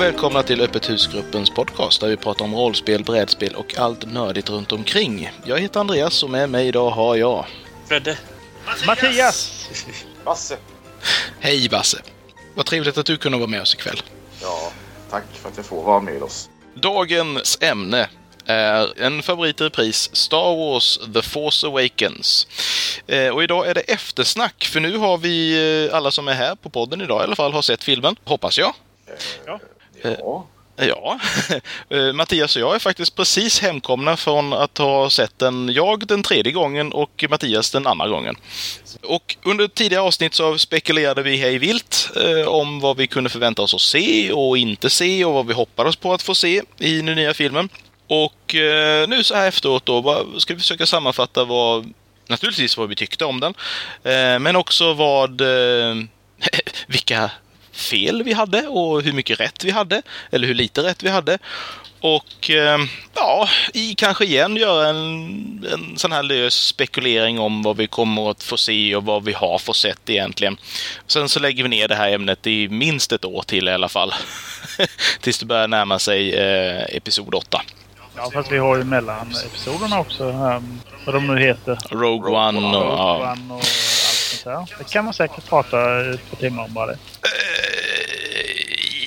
Och välkomna till Öppet husgruppens podcast där vi pratar om rollspel, brädspel och allt nördigt runt omkring. Jag heter Andreas och med mig idag har jag... Fredde. Mattias! Basse. Hej Basse! Vad trevligt att du kunde vara med oss ikväll. Ja, tack för att jag får vara med oss. Dagens ämne är en favorit i repris, Star Wars The Force Awakens. Eh, och idag är det eftersnack, för nu har vi, eh, alla som är här på podden idag i alla fall, har sett filmen, hoppas jag. Ja. Ja, Ja, Eh, Mattias och jag är faktiskt precis hemkomna från att ha sett den, jag den tredje gången och Mattias den andra gången. Och under tidigare avsnitt så spekulerade vi hej vilt eh, om vad vi kunde förvänta oss att se och inte se och vad vi hoppades på att få se i den nya filmen. Och eh, nu så här efteråt då ska vi försöka sammanfatta vad, naturligtvis vad vi tyckte om den, eh, men också vad, eh, vilka fel vi hade och hur mycket rätt vi hade, eller hur lite rätt vi hade. Och eh, ja, i kanske igen göra en, en sån här lös spekulering om vad vi kommer att få se och vad vi har fått sett egentligen. Sen så lägger vi ner det här ämnet i minst ett år till i alla fall. Tills det börjar närma sig eh, episod 8. Ja, fast vi har ju mellan episoderna också. Um, vad de nu heter. Rogue One och... Rogue. One och allt sånt där. Det kan man säkert prata ett par timmar om bara det. Eh,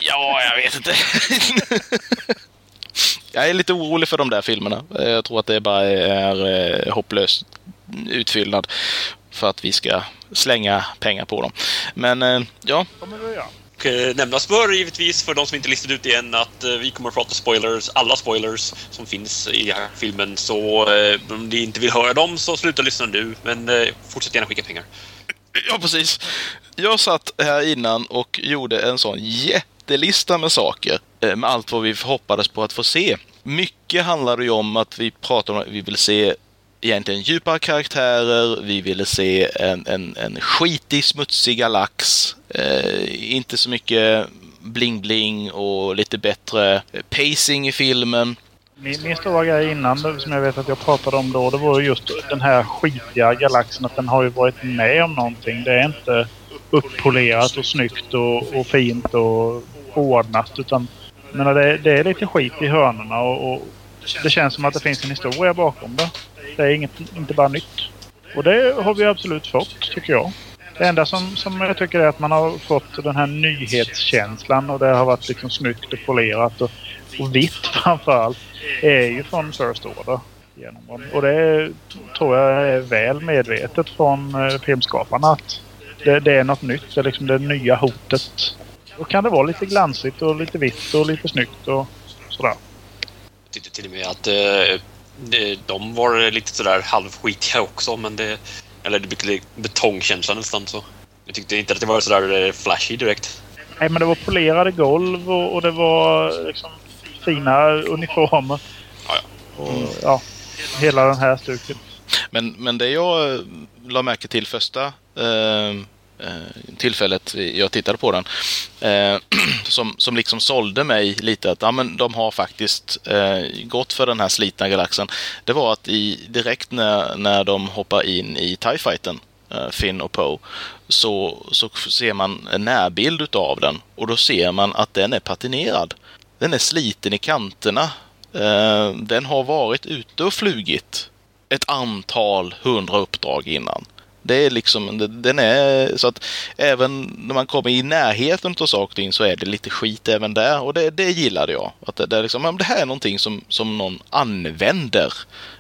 ja, jag vet inte. jag är lite orolig för de där filmerna. Jag tror att det bara är eh, hopplös utfyllnad för att vi ska slänga pengar på dem. Men eh, ja. Och, nämnas bör givetvis för de som inte listat ut det än att vi kommer att prata spoilers, alla spoilers som finns i den här filmen. Så om ni inte vill höra dem så sluta lyssna nu. Men fortsätt gärna skicka pengar. Ja, precis. Jag satt här innan och gjorde en sån jättelista med saker. Eh, med allt vad vi hoppades på att få se. Mycket handlar ju om att vi pratar om att vi vill se egentligen djupare karaktärer. Vi ville se en, en, en skitig, smutsig galax. Eh, inte så mycket bling-bling och lite bättre pacing i filmen. Min, min stora grej innan, som jag vet att jag pratade om då, det var just den här skitiga galaxen. Att den har ju varit med om någonting. Det är inte uppolerat och snyggt och, och fint och ordnat. Utan jag menar, det, det är lite skit i hörnorna och, och det känns som att det finns en historia bakom det. Det är inget, inte bara nytt. Och det har vi absolut fått, tycker jag. Det enda som, som jag tycker är att man har fått den här nyhetskänslan och det har varit liksom snyggt och polerat och, och vitt framförallt. är ju från First Order. Och det tror jag är väl medvetet från eh, filmskaparna att det, det är något nytt. Det är liksom det nya hotet. Då kan det vara lite glansigt och lite vitt och lite snyggt och sådär. Jag tyckte till och med att eh, de var lite sådär halvskitiga också. Men det, eller det blev betongkänsla nästan så. Jag tyckte inte att det var sådär eh, flashy direkt. Nej men det var polerade golv och, och det var liksom fina uniformer. Ja, Och, ja, hela den här stuket. Men, men det jag eh, la märke till första eh, eh, tillfället jag tittade på den, eh, som, som liksom sålde mig lite att ja, men de har faktiskt eh, gått för den här slitna galaxen, det var att i, direkt när, när de hoppar in i TIE Fighten, eh, Finn och Poe, så, så ser man en närbild utav den och då ser man att den är patinerad. Den är sliten i kanterna. Eh, den har varit ute och flugit ett antal hundra uppdrag innan. Det är liksom, den är så att även när man kommer i närheten av saker och ting så är det lite skit även där och det, det gillade jag. Att det, det, är liksom, det här är någonting som, som någon använder.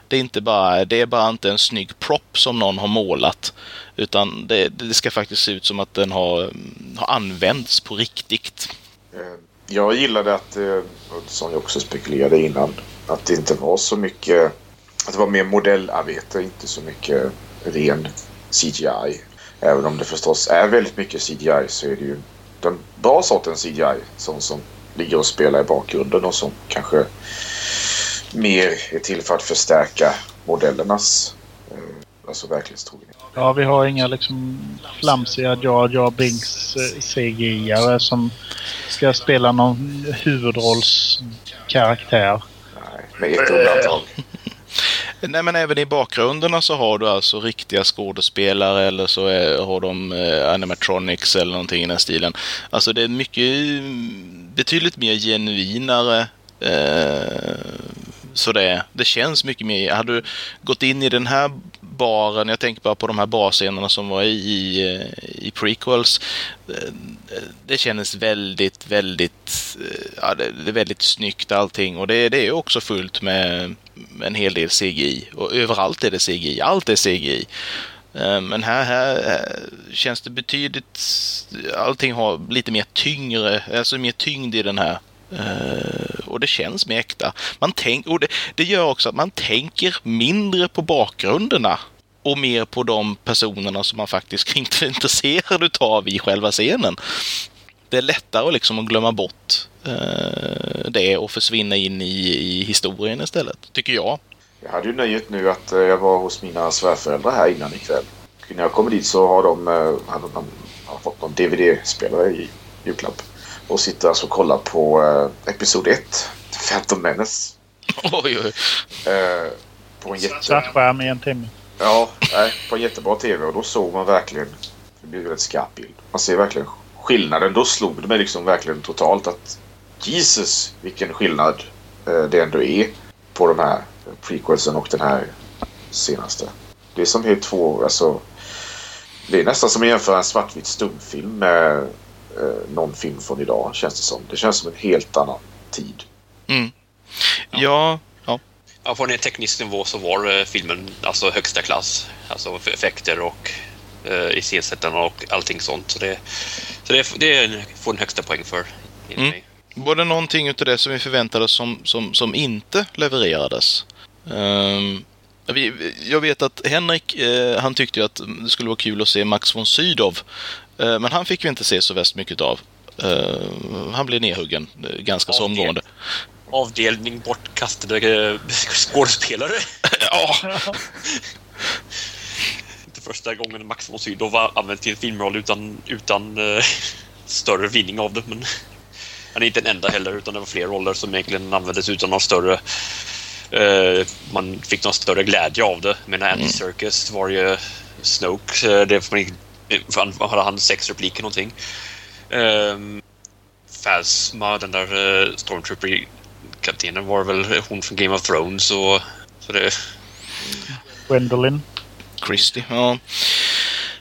Det är inte bara, det är bara inte en snygg prop som någon har målat. Utan det, det ska faktiskt se ut som att den har, har använts på riktigt. Eh, jag gillade att, eh, som jag också spekulerade innan, att det inte var så mycket... Att det var mer modellarbete, inte så mycket ren CGI. Även om det förstås är väldigt mycket CGI så är det ju den bra sortens CGI. Sån som ligger och spelar i bakgrunden och som kanske mer är till för att förstärka modellernas eh, alltså verklighetstrogenhet. Ja, vi har inga liksom flamsiga Jar Jar Binks eh, CGI-are som ska spela någon huvudrollskaraktär. Nej, med ett undantag. Nej, men även i bakgrunderna så har du alltså riktiga skådespelare eller så är, har de eh, animatronics eller någonting i den stilen. Alltså det är mycket, betydligt mer genuinare eh, så det, det känns mycket mer. Hade du gått in i den här baren, jag tänker bara på de här barscenerna som var i, i, eh, i prequels. Eh, det kändes väldigt, väldigt, eh, ja, det, är väldigt snyggt allting och det, det är också fullt med en hel del CGI och överallt är det CGI, allt är CGI. Men här, här känns det betydligt, allting har lite mer tyngre, alltså mer tyngd i den här Eh, och det känns mer äkta. Man tänk, och det, det, gör också att man tänker mindre på bakgrunderna och mer på de personerna som man faktiskt inte är intresserad av i själva scenen. Det är lättare liksom att glömma bort eh, det och försvinna in i, i historien istället, tycker jag. Jag hade ju nöjet nu att eh, jag var hos mina svärföräldrar här innan ikväll. När jag kommer dit så har de, eh, hade de har fått någon DVD-spelare i julklapp. Och sitter alltså och kollar på eh, Episod 1. Phantom Menace. Oj, oj. Eh, på en jätte... Svartskärm i en timme. Ja, nej, på en jättebra TV. Och då såg man verkligen... Det blir väldigt skarp bild. Man ser verkligen skillnaden. Då slog det mig liksom verkligen totalt att Jesus vilken skillnad eh, det ändå är på de här prequelsen och den här senaste. Det är som helt två, alltså... Det är nästan som att jämföra en svartvit stumfilm med eh, någon film från idag, känns det som. Det känns som en helt annan tid. Mm. Ja. ja. ja. På en teknisk nivå så var eh, filmen alltså högsta klass. Alltså effekter och eh, iscensättarna och allting sånt. Så det, så det, det får en högsta poäng för. Mm. Var det någonting utav det som vi förväntade oss som, som, som inte levererades? Um, jag vet att Henrik, eh, han tyckte ju att det skulle vara kul att se Max von Sydow men han fick vi inte se så värst mycket av. Eh, han blev nedhuggen eh, ganska så omgående. Avdelning bortkastade skådespelare. ja. inte första gången Max von Sydow var använd till en filmroll utan, utan större vinning av det. Men han är inte den enda heller, utan det var fler roller som egentligen användes utan någon större uh, man fick någon större glädje av det. Men Andy mm. Circus var ju Snoke. Det man han, hade han sex repliker någonting. Um, Phasma, den där uh, Stormtrooper-kaptenen var väl hon från Game of Thrones och så det... Gwendolyn. Christie, ja.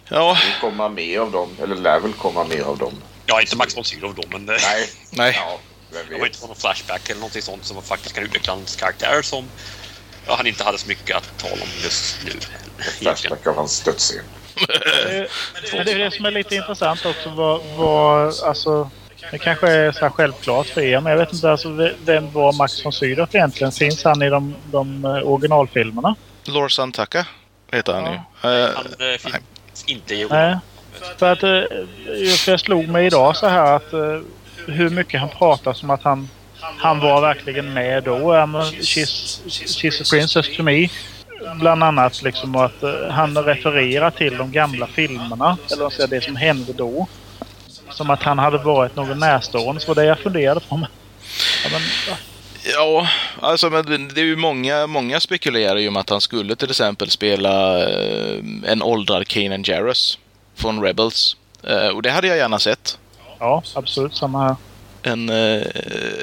Ja. Det kommer mer av dem, eller lär väl komma mer av dem. Ja, inte Max von Sydow då, men... Nej. Nej. Ja, det var inte någon flashback eller någonting sånt som faktiskt kan utveckla hans karaktär som ja, han inte hade så mycket att tala om just nu. Flashback av hans dödsscen. Men det är det som är lite intressant också. Vad, vad, alltså, det kanske är så självklart för er, men jag vet inte alltså, vem var Max von Sydow egentligen? Finns han i de, de eh, originalfilmerna? Lord Santaka heter han ja. ju. Uh, han uh, finns inte i Nej. För att uh, jag slog mig idag så här att uh, hur mycket han pratar som att han han var verkligen med då. Um, she's, she's a princess to me bland annat liksom att uh, han refererar till de gamla filmerna. Eller säga det som hände då. Som att han hade varit någon närstående. Så var det jag funderade på. Men, ja, men, ja. Ja, alltså men det är ju många, många spekulerar ju om att han skulle till exempel spela uh, en åldrad Kanan Jarrus från Rebels. Uh, och det hade jag gärna sett. Ja, absolut. Samma här en, eh,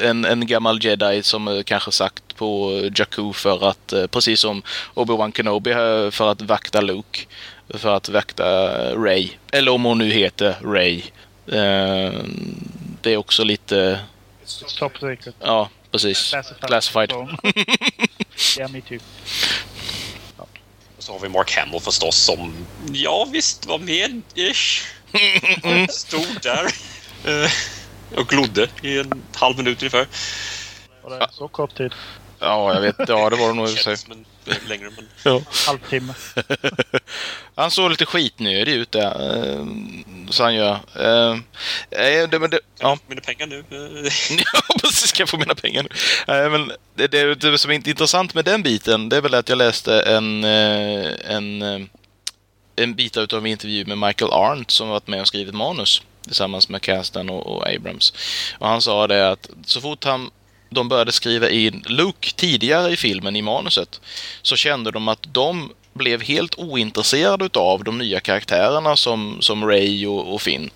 en, en gammal jedi som eh, kanske sagt på Jakku för att, eh, precis som Obi-Wan Kenobi för att vakta Luke. För att vakta Ray. Eller om hon nu heter Ray. Det är också lite... Top secret. Ja, precis. Classified. Classified. ja, me too. Ja. Så har vi Mark Hamill förstås som, ja visst, var med ish. Stod där och glodde i en halv minut ungefär. Var det så kort tid? Ja, jag vet. Ja, det var det nog i och för sig. Längre, men... Ja. Halvtimme. han såg lite skitnödig ut där. Uh, så han gör. Uh, det, men det, ja. Mina pengar nu. ja, precis. Ska jag få mina pengar nu? Uh, men det, det, det som är intressant med den biten, det är väl att jag läste en, en, en bit av en intervju med Michael Arndt som varit med och skrivit manus tillsammans med Castan och, och, Abrams. Och han sa det att så fort han de började skriva in Luke tidigare i filmen i manuset så kände de att de blev helt ointresserade av de nya karaktärerna som, som Ray och, och Finn.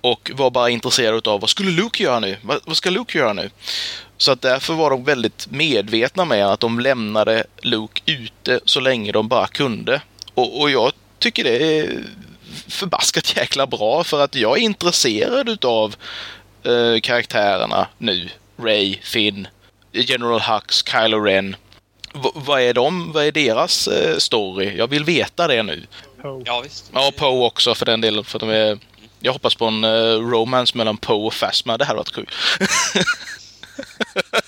Och var bara intresserade av vad skulle Luke göra nu? Vad, vad ska Luke göra nu? Så att därför var de väldigt medvetna med att de lämnade Luke ute så länge de bara kunde. Och, och jag tycker det är förbaskat jäkla bra för att jag är intresserad utav eh, karaktärerna nu. Ray, Finn, General Hux, Kylo Ren. V vad är de? Vad är deras eh, story? Jag vill veta det nu. Ja, visst. Ja, Poe också för den delen. För de är, jag hoppas på en uh, romance mellan Poe och Phasma. Det här varit kul.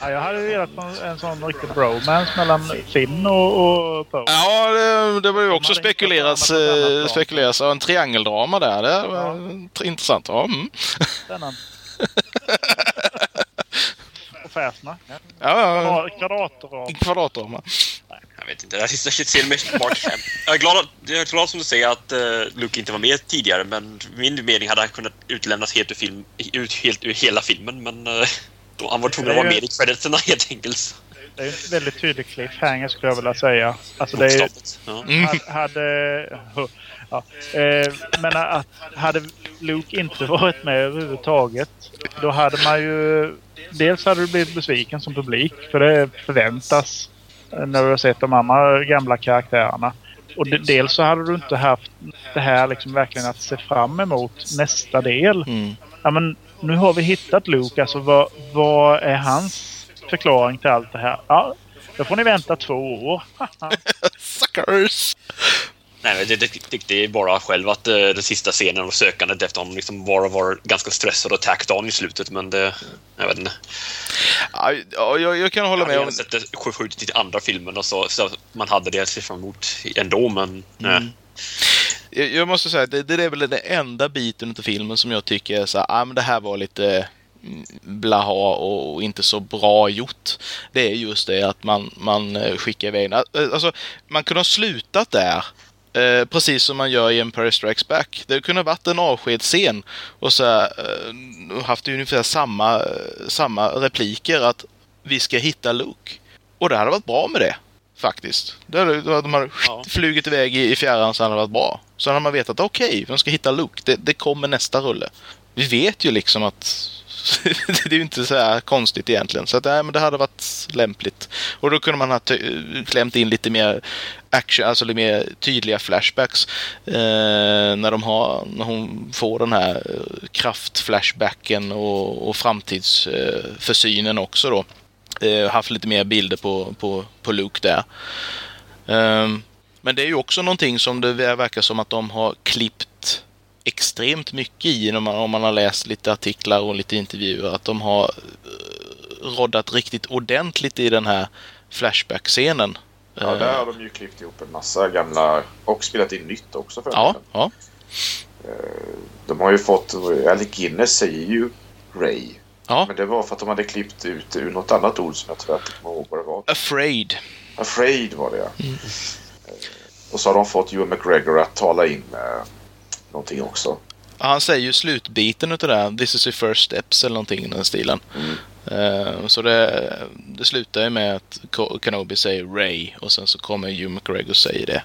Ja, jag hade velat en, en sån riktig bromance mellan Finn och, och Poe. ja, det, det var ju också spekuleras, eh, spekuleras av en triangeldrama där. Det var tr- intressant. Ja, mm. Och Färsna. Ja. ja, ja. Kvadratram. Kvadratdrama. Jag vet inte, det sista shit ser mig bort hem. Jag är glad, att- jag är glad som du säger att uh, Luke inte var med tidigare, men min mening hade han kunnat utlämnas helt ur, film, ut, helt ur hela filmen, men uh, han var tvungen att vara med i creditserna helt enkelt. Det är ju en väldigt tydlig cliffhanger skulle jag vilja säga. Alltså det är. Ja. Hade, hade, ja, eh, men att hade Luke inte varit med överhuvudtaget då hade man ju dels hade du blivit besviken som publik för det förväntas eh, när du har sett de andra gamla karaktärerna. Och de, dels så hade du inte haft det här liksom verkligen att se fram emot nästa del. Mm. Ja men nu har vi hittat Luke, alltså vad, vad är hans förklaring till allt det här? Ja, då får ni vänta två år. Suckers! Nej, men det, det, det, det är bara själv att uh, den sista scenen och sökandet efter honom liksom var, var ganska stressad och tacked on i slutet, men det... Jag vet inte. Ja, ja, jag, jag kan hålla Jag med hade om... gärna sett det skjutit till andra filmen och så, så att man hade det att se fram emot ändå, men... nej. Jag, måste säga att det, det är väl den enda biten av filmen som jag tycker är så här, ah, men det här var lite mm, blaha och, inte så bra gjort. Det är just det att man, man eh, skickar iväg eh, Alltså, man kunde ha slutat där. Eh, precis som man gör i Empire Strikes Back. Det kunde ha varit en avskedsscen och så här, eh, haft ungefär samma, eh, samma repliker att vi ska hitta Luke. Och det hade varit bra med det. Faktiskt. Då hade, då hade Ja. flugit iväg i, i fjärran så hade det varit bra. Så hade man vetat okej, okay, de ska hitta Luke. Det, det kommer nästa rulle. Vi vet ju liksom att det är ju inte så här konstigt egentligen. Så att, nej, men det hade varit lämpligt. Och då kunde man ha klämt in lite mer action, alltså lite mer tydliga flashbacks. Eh, när, de har, när hon får den här eh, kraftflashbacken och, och framtidsförsynen eh, också då. Eh, haft lite mer bilder på, på, på Luke där. Ehm, men det är ju också någonting som det verkar som att de har klippt extremt mycket i om man, om man har läst lite artiklar och lite intervjuer. Att de har eh, roddat riktigt ordentligt i den här Flashback-scenen. Ja, Eh, där har de ju klippt ihop en massa gamla och spelat in nytt också för ja, ja. De har ju fått, Alec Guinness säger ju Ray. ja. Men det var för att de hade klippt ut ur något annat ord som jag tyvärr inte kommer ihåg vad det var. Afraid. Afraid var det ja. Eh, Och så har de fått Ewan McGregor att tala in med någonting också. Han säger ju slutbiten utav det här. This is your first steps eller någonting i den stilen. Eh, så det, det slutar ju med att Kenobi säger Ray och sen så kommer Hugh McGregor och säger det.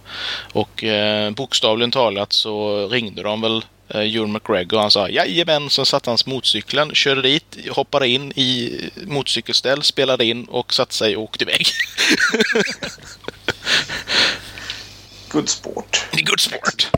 Och uh, bokstavligen talat så ringde de väl uh, Hugh McGregor och han sa jajamän, så satte han motorcykeln, körde dit, hoppade in i motorcykelställ, spelade in och satte sig och åkte iväg. Good sport. Det är good sport.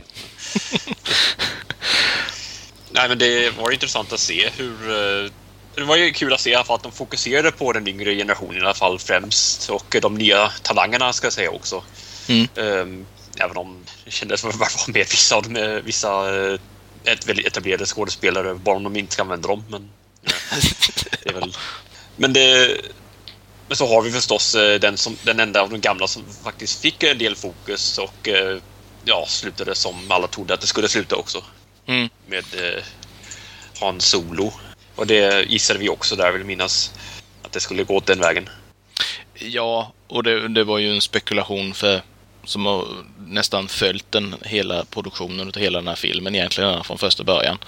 Nej, men det var intressant att se hur... eh, Det var ju kul att se i alla fall att de fokuserade på den yngre generationen i alla fall främst. Och de nya talangerna ska jag säga också. Mm. Ehm, även om det kändes som att det var med vissa av eh, vissa eh, ett väldigt etablerade skådespelare, bara om de inte ska använda dem. Men, ja, det är väl... men, det, men så har vi förstås eh, den, som, den enda av de gamla som faktiskt fick en del fokus och eh, ja, slutade som alla trodde att det skulle sluta också Mm. med eh, Han Solo. Och det gissade vi också där, vill minnas. Att det skulle gå åt den vägen. Ja, och det, det var ju en spekulation för som har nästan följt den hela produktionen av hela den här filmen egentligen från första början.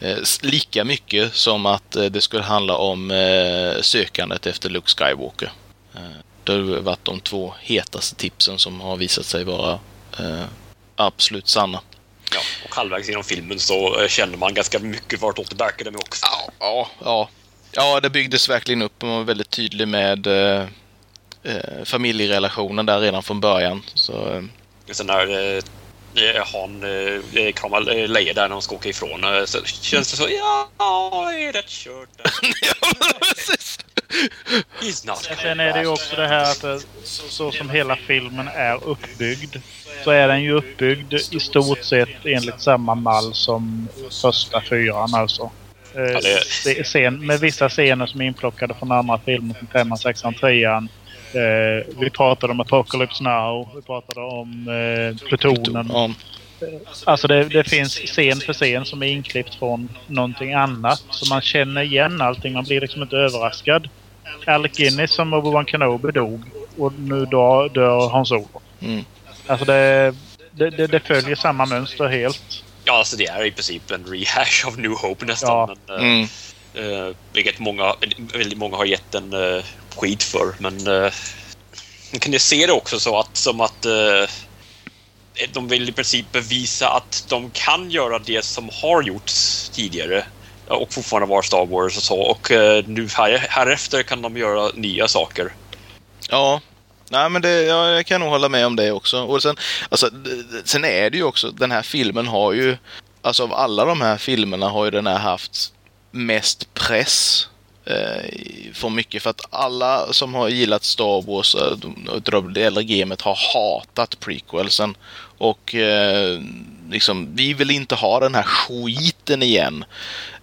Eh, lika mycket som att eh, det skulle handla om eh, sökandet efter Luke Skywalker. Det har varit de två hetaste tipsen som har visat sig vara absolut sanna. Ja, och halvvägs genom filmen så känner man ganska mycket vartåt det barkade med också. Ja, ja, ja. Ja, det byggdes verkligen upp. Man var väldigt tydlig med eh, familjerelationen där redan från början. Så, eh, Sen när eh, han eh, kramar eh, Leia där när de ska åka ifrån eh, så känns det så ja, är det kört? Sen är det ju också det här att eh, så, som hela filmen är uppbyggd så är den ju uppbyggd i stort sett enligt samma mall som första fyran alltså. Eh, scen, med vissa scener som är inplockade från andra filmer som femman, sexan, trean. Eh, vi pratade om Apocalypse Now. Vi pratade om eh, Plutonen. Ja. Alltså det, det finns scen för scen som är inklippt från någonting annat. Så man känner igen allting. Man blir liksom inte överraskad. Alec Guinness som Obi-Wan Kenobi dog. Och nu dör, dör Han Solo. Mm. Alltså det, det, det, det följer samma mönster helt. Ja, alltså det är i princip en rehash av New Hope nästan. Ja. Men, eh, Mm. eh, vilket många, väldigt många har gett en uh, skit för. Men eh, man kan ju se det också så att, som att eh, de vill i princip bevisa att de kan göra det som har gjorts tidigare och fortfarande vara Star Wars och så. Och eh, nu här, härefter kan de göra nya saker. Ja, Nej, men det, ja, jag kan nog hålla med om det också. Och sen, alltså, sen är det ju också, den här filmen har ju, alltså av alla de här filmerna har ju den här haft mest press Eh, för mycket. För att alla som har gillat Star Wars, eh, eller det äldre gamet, har hatat prequelsen. Och eh, liksom, vi vill inte ha den här skiten igen.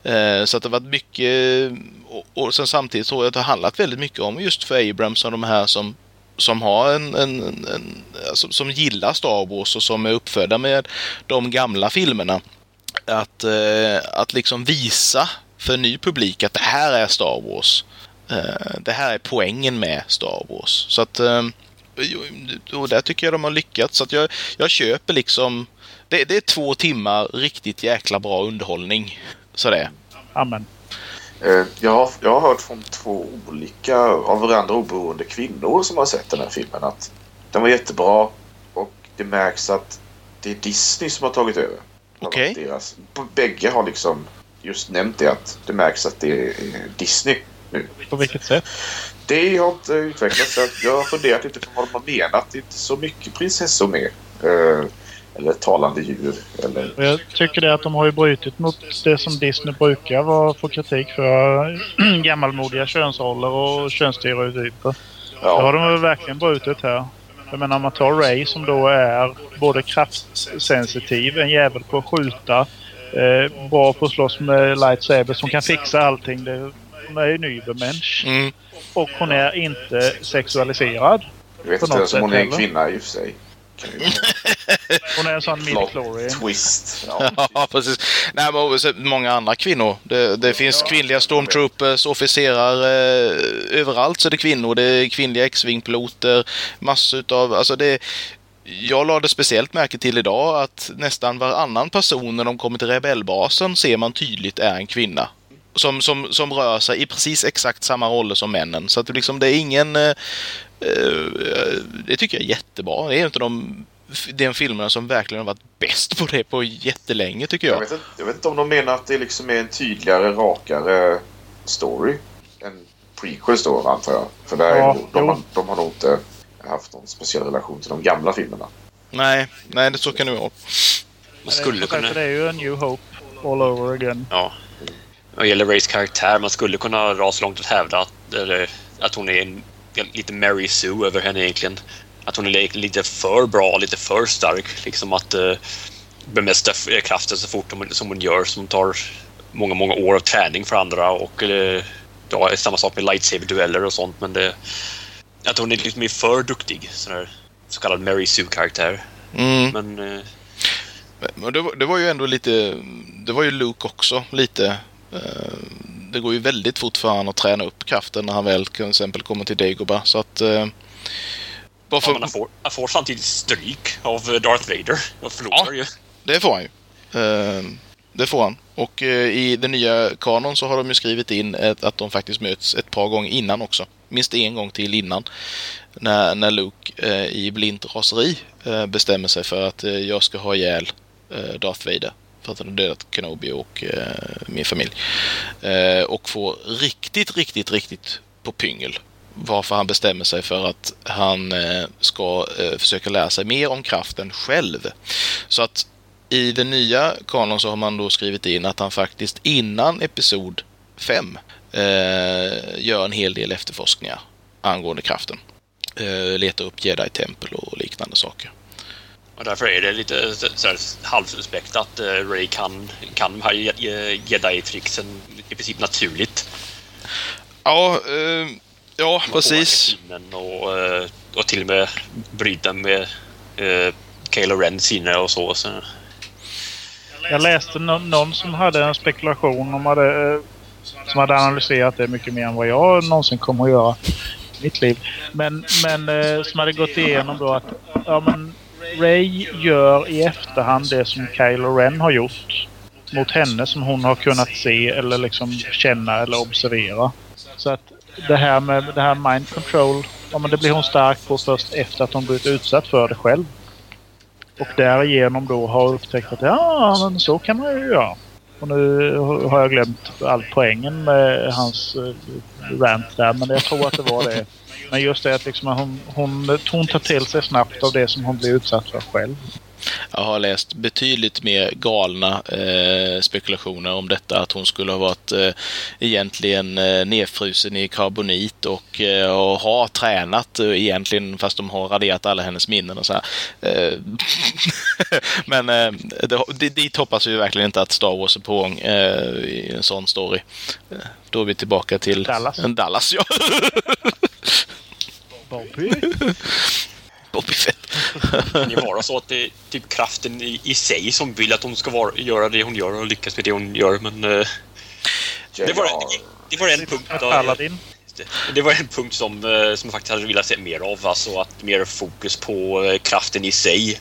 Eh, så att det har varit mycket, och, och sen samtidigt tror jag att det har handlat väldigt mycket om just för Abrams och de här som som har en, en, en, en som, som gillar Star Wars och som är uppfödda med de gamla filmerna. Att, eh, att liksom visa för en ny publik att det här är Star Wars. Eh, det här är poängen med Star Wars. Så att eh, och där tycker jag de har lyckats. Så att jag, jag köper liksom det, det är två timmar riktigt jäkla bra underhållning. Så det är. Amen. Eh, Jag har, jag har hört från två olika av varandra oberoende kvinnor som har sett den här filmen att den var jättebra och det märks att det är Disney som har tagit över. Okej. Deras, bägge har liksom just nämnt det att det märks att det är Disney nu. På vilket sätt? Det har inte utvecklats. Jag har funderat lite på vad de har menat. Det är inte så mycket prinsessor med. Eh, eller talande djur. Eller, jag tycker det att de har ju brutit mot det som Disney brukar vara få kritik för. Gammalmodiga könsroller och könsstereotyper. Det har ja, de verkligen brutit här. Jag menar om man tar Ray som då är både kraftsensitiv, en jävel på att skjuta, eh, bra på att slåss med lightsaber som kan fixa allting. Det, hon är ju en Übermensch. Mm. Och hon är inte sexualiserad. jag vet inte ens om hon är en kvinna i och för sig. Hon är en sån midi-chlorian. twist. Ja. Ja, precis. Nej, men också många andra kvinnor. Det, det finns Ja, kvinnliga stormtroopers, officerare. Eh, överallt så är det kvinnor. Det är kvinnliga X-Wing-piloter. Massor utav... Alltså det, jag lade speciellt märke till idag att nästan varannan person när de kommer till rebellbasen ser man tydligt är en kvinna. Som, som, som rör sig i precis exakt samma roller som männen. Så att det liksom, det är ingen... Eh, eh, det tycker jag är jättebra. Det är en av de, de filmerna som verkligen har varit bäst på det på jättelänge tycker Jag, jag. vet inte, jag vet inte om de menar att det liksom är en tydligare, rakare story än prequels då, antar jag. För där är Ja, de, jo. har, de har nog inte haft någon speciell relation till de gamla filmerna. Nej, nej det så kan det vara. Man skulle det, kunna... det är ju en New Hope all over again. Ja. Vad gäller Rays karaktär, man skulle kunna dra så långt att hävda att, eller, att hon är en, lite Mary Sue över henne egentligen. Att hon är li- lite för bra, lite för stark. Liksom att uh, bemästra f- kraften så fort hon, som hon gör, som tar många, många år av träning för andra. Och uh, ja, samma sak med lightsaber-dueller och sånt. Men det, att hon är liksom är för duktig. Sån här, så kallad Mary Sue-karaktär. Mm. Men uh, Men det, var, det var ju ändå lite... Det var ju Luke också lite. eh, Det går ju väldigt fort för honom att träna upp kraften när han väl till exempel kommer till Dagobah. Så att... eh, Bara ja, för, men han, får, han får samtidigt stryk av Darth Vader. Och förlorar Ja. ju. Det får han ju. Eh, det får han. Och eh, i den nya kanon så har de ju skrivit in ett, att de faktiskt möts ett par gånger innan också. Minst en gång till innan. När, när Luke eh, i blint raseri eh, bestämmer sig för att eh, jag ska ha ihjäl eh, Darth Vader. För att han har dödat Kenobi och eh, min familj. Eh, och får riktigt, riktigt, riktigt på pyngel. Varför han bestämmer sig för att han eh, ska eh, försöka lära sig mer om kraften själv. Så att i den nya kanon så har man då skrivit in att han faktiskt innan episod 5 eh, gör en hel del efterforskningar angående kraften. Eh, letar upp jedi-tempel och liknande saker. Och därför är det lite så här halvsuspekt att uh, Ray kan, kan de här je- jedi-tricksen i princip naturligt. Ja, eh, ja precis. Och, eh, och till och med bryta med uh, Kylo Ren sinne och så. så. Jag läste nå- någon som hade en spekulation om hade, eh, som hade analyserat det mycket mer än vad jag någonsin kommer att göra i mitt liv. Men, men eh, som hade gått igenom då att ja, men Ray gör i efterhand det som Kylo Ren har gjort mot henne som hon har kunnat se eller liksom känna eller observera. Så att det här med det här mind control, ja men det blir hon stark på först efter att hon blivit utsatt för det själv. Och därigenom då har upptäckt att ja, men så kan man ju göra. Och nu har jag glömt all poängen med hans eh, rant där, men jag tror att det var det. Men just det att liksom hon, hon, hon tar till sig snabbt av det som hon blir utsatt för själv. Jag har läst betydligt mer galna eh, spekulationer om detta. Att hon skulle ha varit eh, egentligen eh, nedfrusen i karbonit och, eh, och har tränat eh, egentligen fast de har raderat alla hennes minnen och så här. Eh, Men eh, det, det, dit hoppas vi verkligen inte att Star Wars är på gång eh, i en sån story. Eh, Då är vi tillbaka till Dallas. En Dallas ja. Bobby? Bobby Fett. kan ju vara så att det är typ kraften i, i sig som vill att hon ska vara, göra det hon gör och lyckas med det hon gör. Men eh, det, var, det var en punkt. Det, det var en punkt som, eh, som jag faktiskt hade velat se mer av. Alltså att mer fokus på eh, kraften i sig.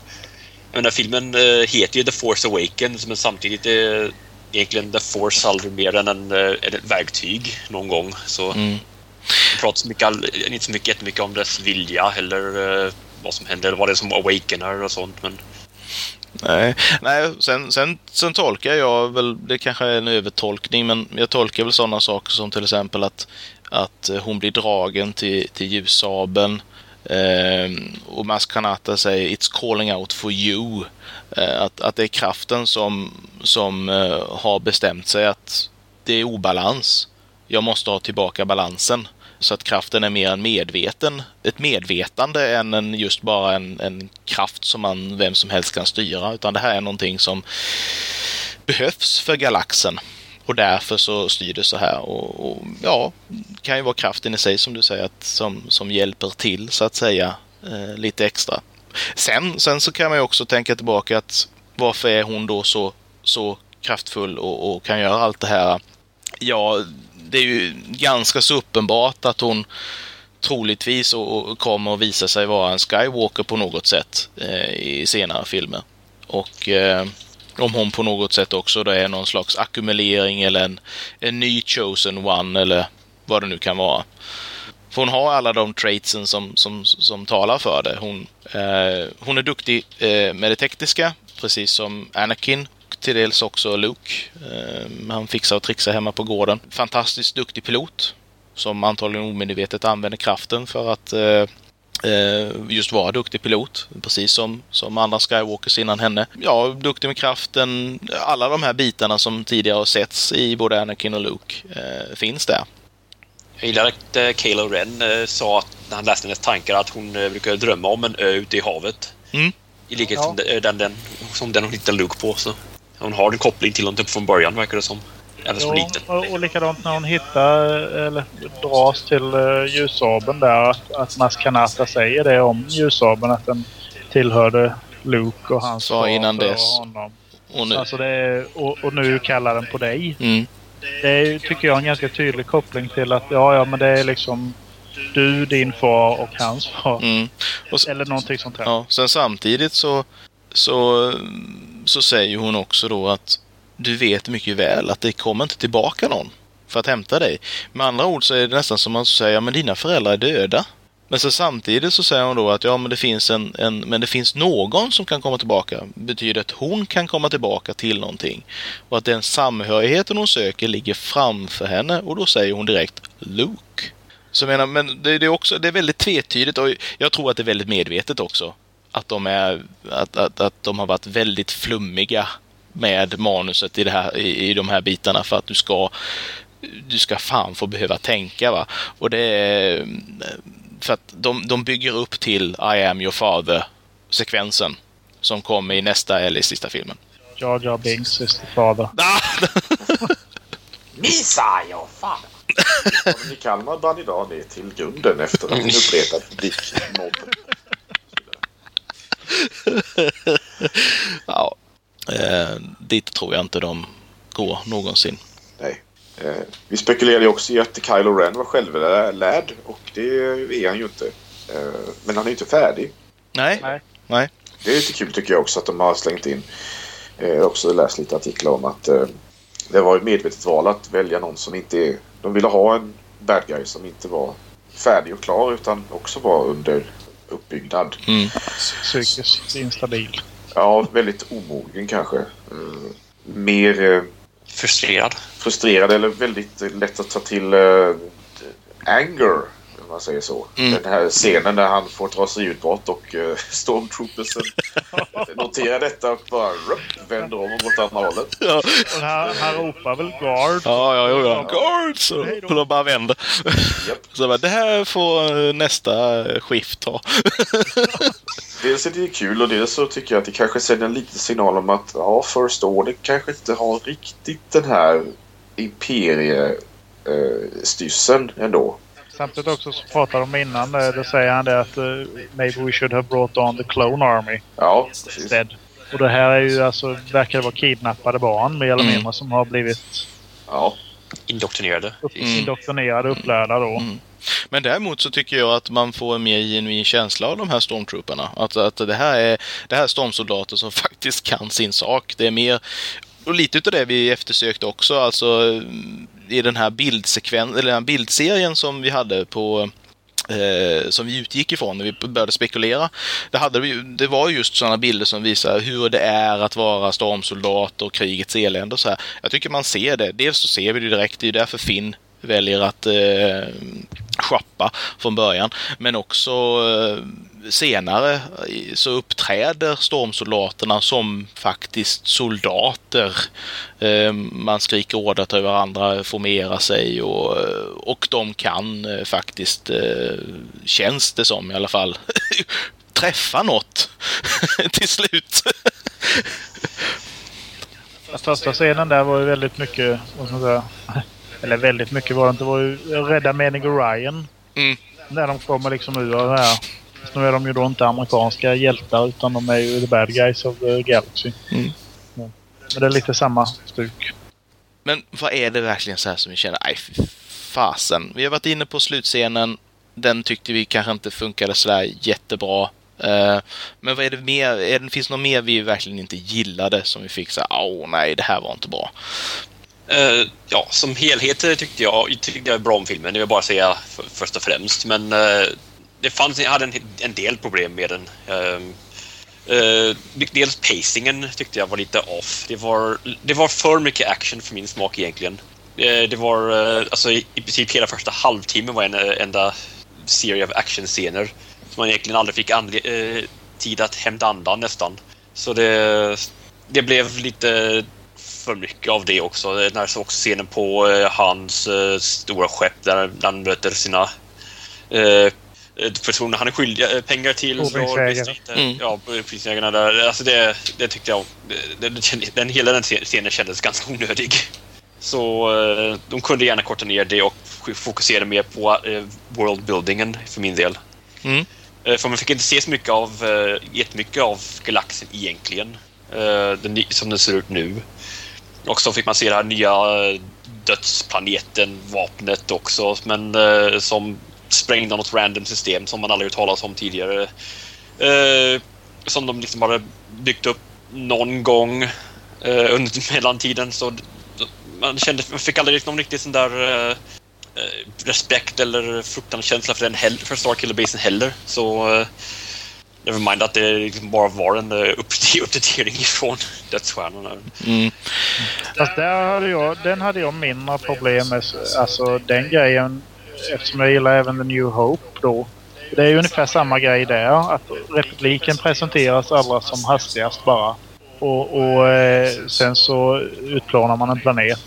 Jag menar, filmen eh, heter ju The Force Awakens men samtidigt är egentligen The Force aldrig mer än en, eh, ett verktyg någon gång. Så Mm. det pratas mycket, inte så mycket, jättemycket om dess vilja eller eh, vad som händer eller vad det är som awakenar och sånt. Men Nej, nej sen, sen, sen tolkar jag väl, det kanske är en övertolkning, men jag tolkar väl sådana saker som till exempel att, att eh, hon blir dragen till, till ljussabeln eh, Ehm, och Maskanata säger It's calling out for you. Eh, att, att det är kraften som, som eh, har bestämt sig att det är obalans. Jag måste ha tillbaka balansen. Så att kraften är mer en medveten, ett medvetande än en, just bara en, en kraft som man, vem som helst kan styra. Utan det här är någonting som behövs för galaxen. Och därför så styr det så här. Och, och ja, det kan ju vara kraften i sig som du säger att, som, som hjälper till så att säga eh, lite extra. Sen, sen så kan man ju också tänka tillbaka att varför är hon då så, så kraftfull och, och kan göra allt det här? Ja, det är ju ganska så uppenbart att hon troligtvis och, och kommer att visa sig vara en Skywalker på något sätt eh, i senare filmer. Och eh, om hon på något sätt också då är någon slags ackumulering eller en, en ny chosen one eller vad det nu kan vara. För hon har alla de traitsen som, som, som talar för det. Hon, eh, hon är duktig eh, med det tekniska, precis som Anakin. Till dels också Luke. Eh, han fixar och trixar hemma på gården. Fantastiskt duktig pilot. Som antagligen omedvetet använder kraften för att eh, just vara duktig pilot. Precis som, som andra Skywalkers innan henne. Ja, duktig med kraften. Alla de här bitarna som tidigare har setts i både Anakin och Luke eh, finns där. Jag gillar att eh, Kylo Ren eh, sa att när han läste hennes tankar att hon eh, brukar drömma om en ö ute i havet. Mm. I likhet Ja. som den, den, den, som den hon hittade Luke på. Så hon har en koppling till honom typ från början verkar det som. Även som liten. och, och likadant när hon hittar, eller dras till uh, ljussabeln där. Att, att Maskanata säger det om ljussabeln. Att den tillhörde Luke och hans Sa innan far dess. och honom. Och nu, Alltså är, och, och nu kallar den på dig. mm. Det är, tycker jag är en ganska tydlig koppling till att ja, ja men det är liksom du, din far och hans far. Mm. Och, s- Eller någonting sånt här. ja, sen samtidigt så, så, så säger hon också då att du vet mycket väl att det kommer inte tillbaka någon för att hämta dig. Med andra ord så är det nästan som man säger, ja men dina föräldrar är döda. Men så samtidigt så säger hon då att ja men det finns en, en men det finns någon som kan komma tillbaka. Betyder att hon kan komma tillbaka till någonting. Och att den samhörigheten hon söker ligger framför henne och då säger hon direkt Luke. Så jag menar, men det, det är också, det är väldigt tvetydigt och jag tror att det är väldigt medvetet också. Att de är, att, att, att de har varit väldigt flummiga med manuset i, det här, i, i de här bitarna för att du ska du ska fan få behöva tänka va. Och det är för att de, de bygger upp till I am your father-sekvensen som kommer i nästa eller i sista filmen. Jar Jar Binks is the father. Misa, your father! I Kalmar brann idag ner till grunden efter en upprepad publikmobb. ja, eh, dit tror jag inte de går någonsin. Nej. Eh, vi spekulerade ju också i att Kylo Ren var självlärd och det är han ju inte. Eh, men han är ju inte färdig. Nej. Nej. Nej. Det är lite kul tycker jag också att de har slängt in. Eh, jag har också läst lite artiklar om att eh, det var ett medvetet val att välja någon som inte är... De ville ha en bad guy som inte var färdig och klar utan också var under uppbyggnad. Mm. Psykiskt instabil. Ja, väldigt omogen kanske. Mm. Mer eh, Frustrerad. frustrerad eller väldigt lätt att ta till eh, anger. Om man säger så. Mm. Den här scenen där han får dra sig utbrott och uh, stormtroopersen noterar detta och bara rup, vänder om åt andra hållet. Ja, Och han, han ropar väl guard? ja, ja, ja. Guards! Och Hej då. och de bara vänder. Japp. Så bara, det här får eh, nästa skift ta. Dels är det kul och dels så tycker jag att det kanske sänder en liten signal om att ja, First Order kanske inte har riktigt den här imperiestyrseln ändå. Samtidigt också så pratar de innan det, då säger han det att uh, maybe we should have brought on the clone army Ja, precis. instead. Och det här är ju alltså, verkar vara kidnappade barn mer eller Mm. mindre som har blivit Ja, Indoktrinerade. upp, Mm. indoktrinerade upplärda då. Mm. Men däremot så tycker jag att man får en mer genuin känsla av de här stormtrooperna. Att, att det här är det här är stormsoldater som faktiskt kan sin sak. Det är mer och lite utav det vi eftersökte också, alltså i den här bildsekven, eller den här bildserien som vi hade på eh, som vi utgick ifrån när vi började spekulera. Det, hade vi, det var just sådana bilder som visar hur det är att vara stormsoldat och krigets elände och så här. Jag tycker man ser det. Dels så ser vi det direkt, det är ju därför Finn väljer att eh, shoppa från början. Men också eh, senare så uppträder stormsoldaterna som faktiskt soldater. Eh, man skriker order till varandra, formerar sig och, eh, och de kan eh, faktiskt, eh, känns det som i alla fall, träffa något till slut. Första scenen där var ju väldigt mycket, vad ska man säga, eller väldigt mycket var det inte, det var ju Rädda Menig Ryan. Mm. När de kommer liksom ur det här. Fast Nu är de ju då inte amerikanska hjältar utan de är ju the bad guys of the galaxy. Mm. Men det är lite samma stuk. Men vad är det verkligen så här som vi känner, fy fasen. Vi har varit inne på slutscenen. Den tyckte vi kanske inte funkade sådär jättebra. Eh, men vad är det mer? Är det, finns det något mer vi verkligen inte gillade som vi fick så åh nej, det här var inte bra. Uh, ja, som helhet tyckte jag, tyckte jag bra om filmen. Det vill jag bara säga för, först och främst. Men uh, det fanns, jag hade en, en del problem med den. Uh, dels pacingen tyckte jag var lite off. Det var, det var för mycket action för min smak egentligen. Det var, alltså i, i princip hela första halvtimmen var en enda serie av actionscener. Som man egentligen aldrig fick anle- tid att hämta andan nästan. Så det, det blev lite för mycket av det också. När jag såg också scenen på eh, hans eh, stora skepp där han möter sina eh, personer han är skyldig eh, pengar till. inte- Mm. Ja, fordringsägarna där. Alltså det, det tyckte jag... Det, det, den, hela den scenen kändes ganska onödig. Så eh, de kunde gärna korta ner det och fokusera mer på eh, worldbuildingen för min del. Mm. Eh, För man fick inte se så mycket av, eh, jättemycket av galaxen egentligen. som den ser ut nu. Och så fick man se det här nya eh, dödsplaneten, vapnet också, men eh, som sprängde något random system som man aldrig hört talas om tidigare. Eh, som de liksom hade byggt upp någon gång. eh, under mellantiden. Så man, kände, man fick aldrig liksom någon riktig sån där eh, eh, respekt eller fruktanskänsla för, den heller, för Starkiller-basen heller. Så eh, Nevermind att det liksom bara var en uppdatering ifrån Dödsstjärnorna. Mm. Fast där hade jag, den hade jag mindre problem med. Alltså den grejen. Eftersom jag gillar även The New Hope då. Det är ju ungefär samma grej där. Att repliken presenteras allra som hastigast bara. Och, och eh, sen så utplånar man en planet.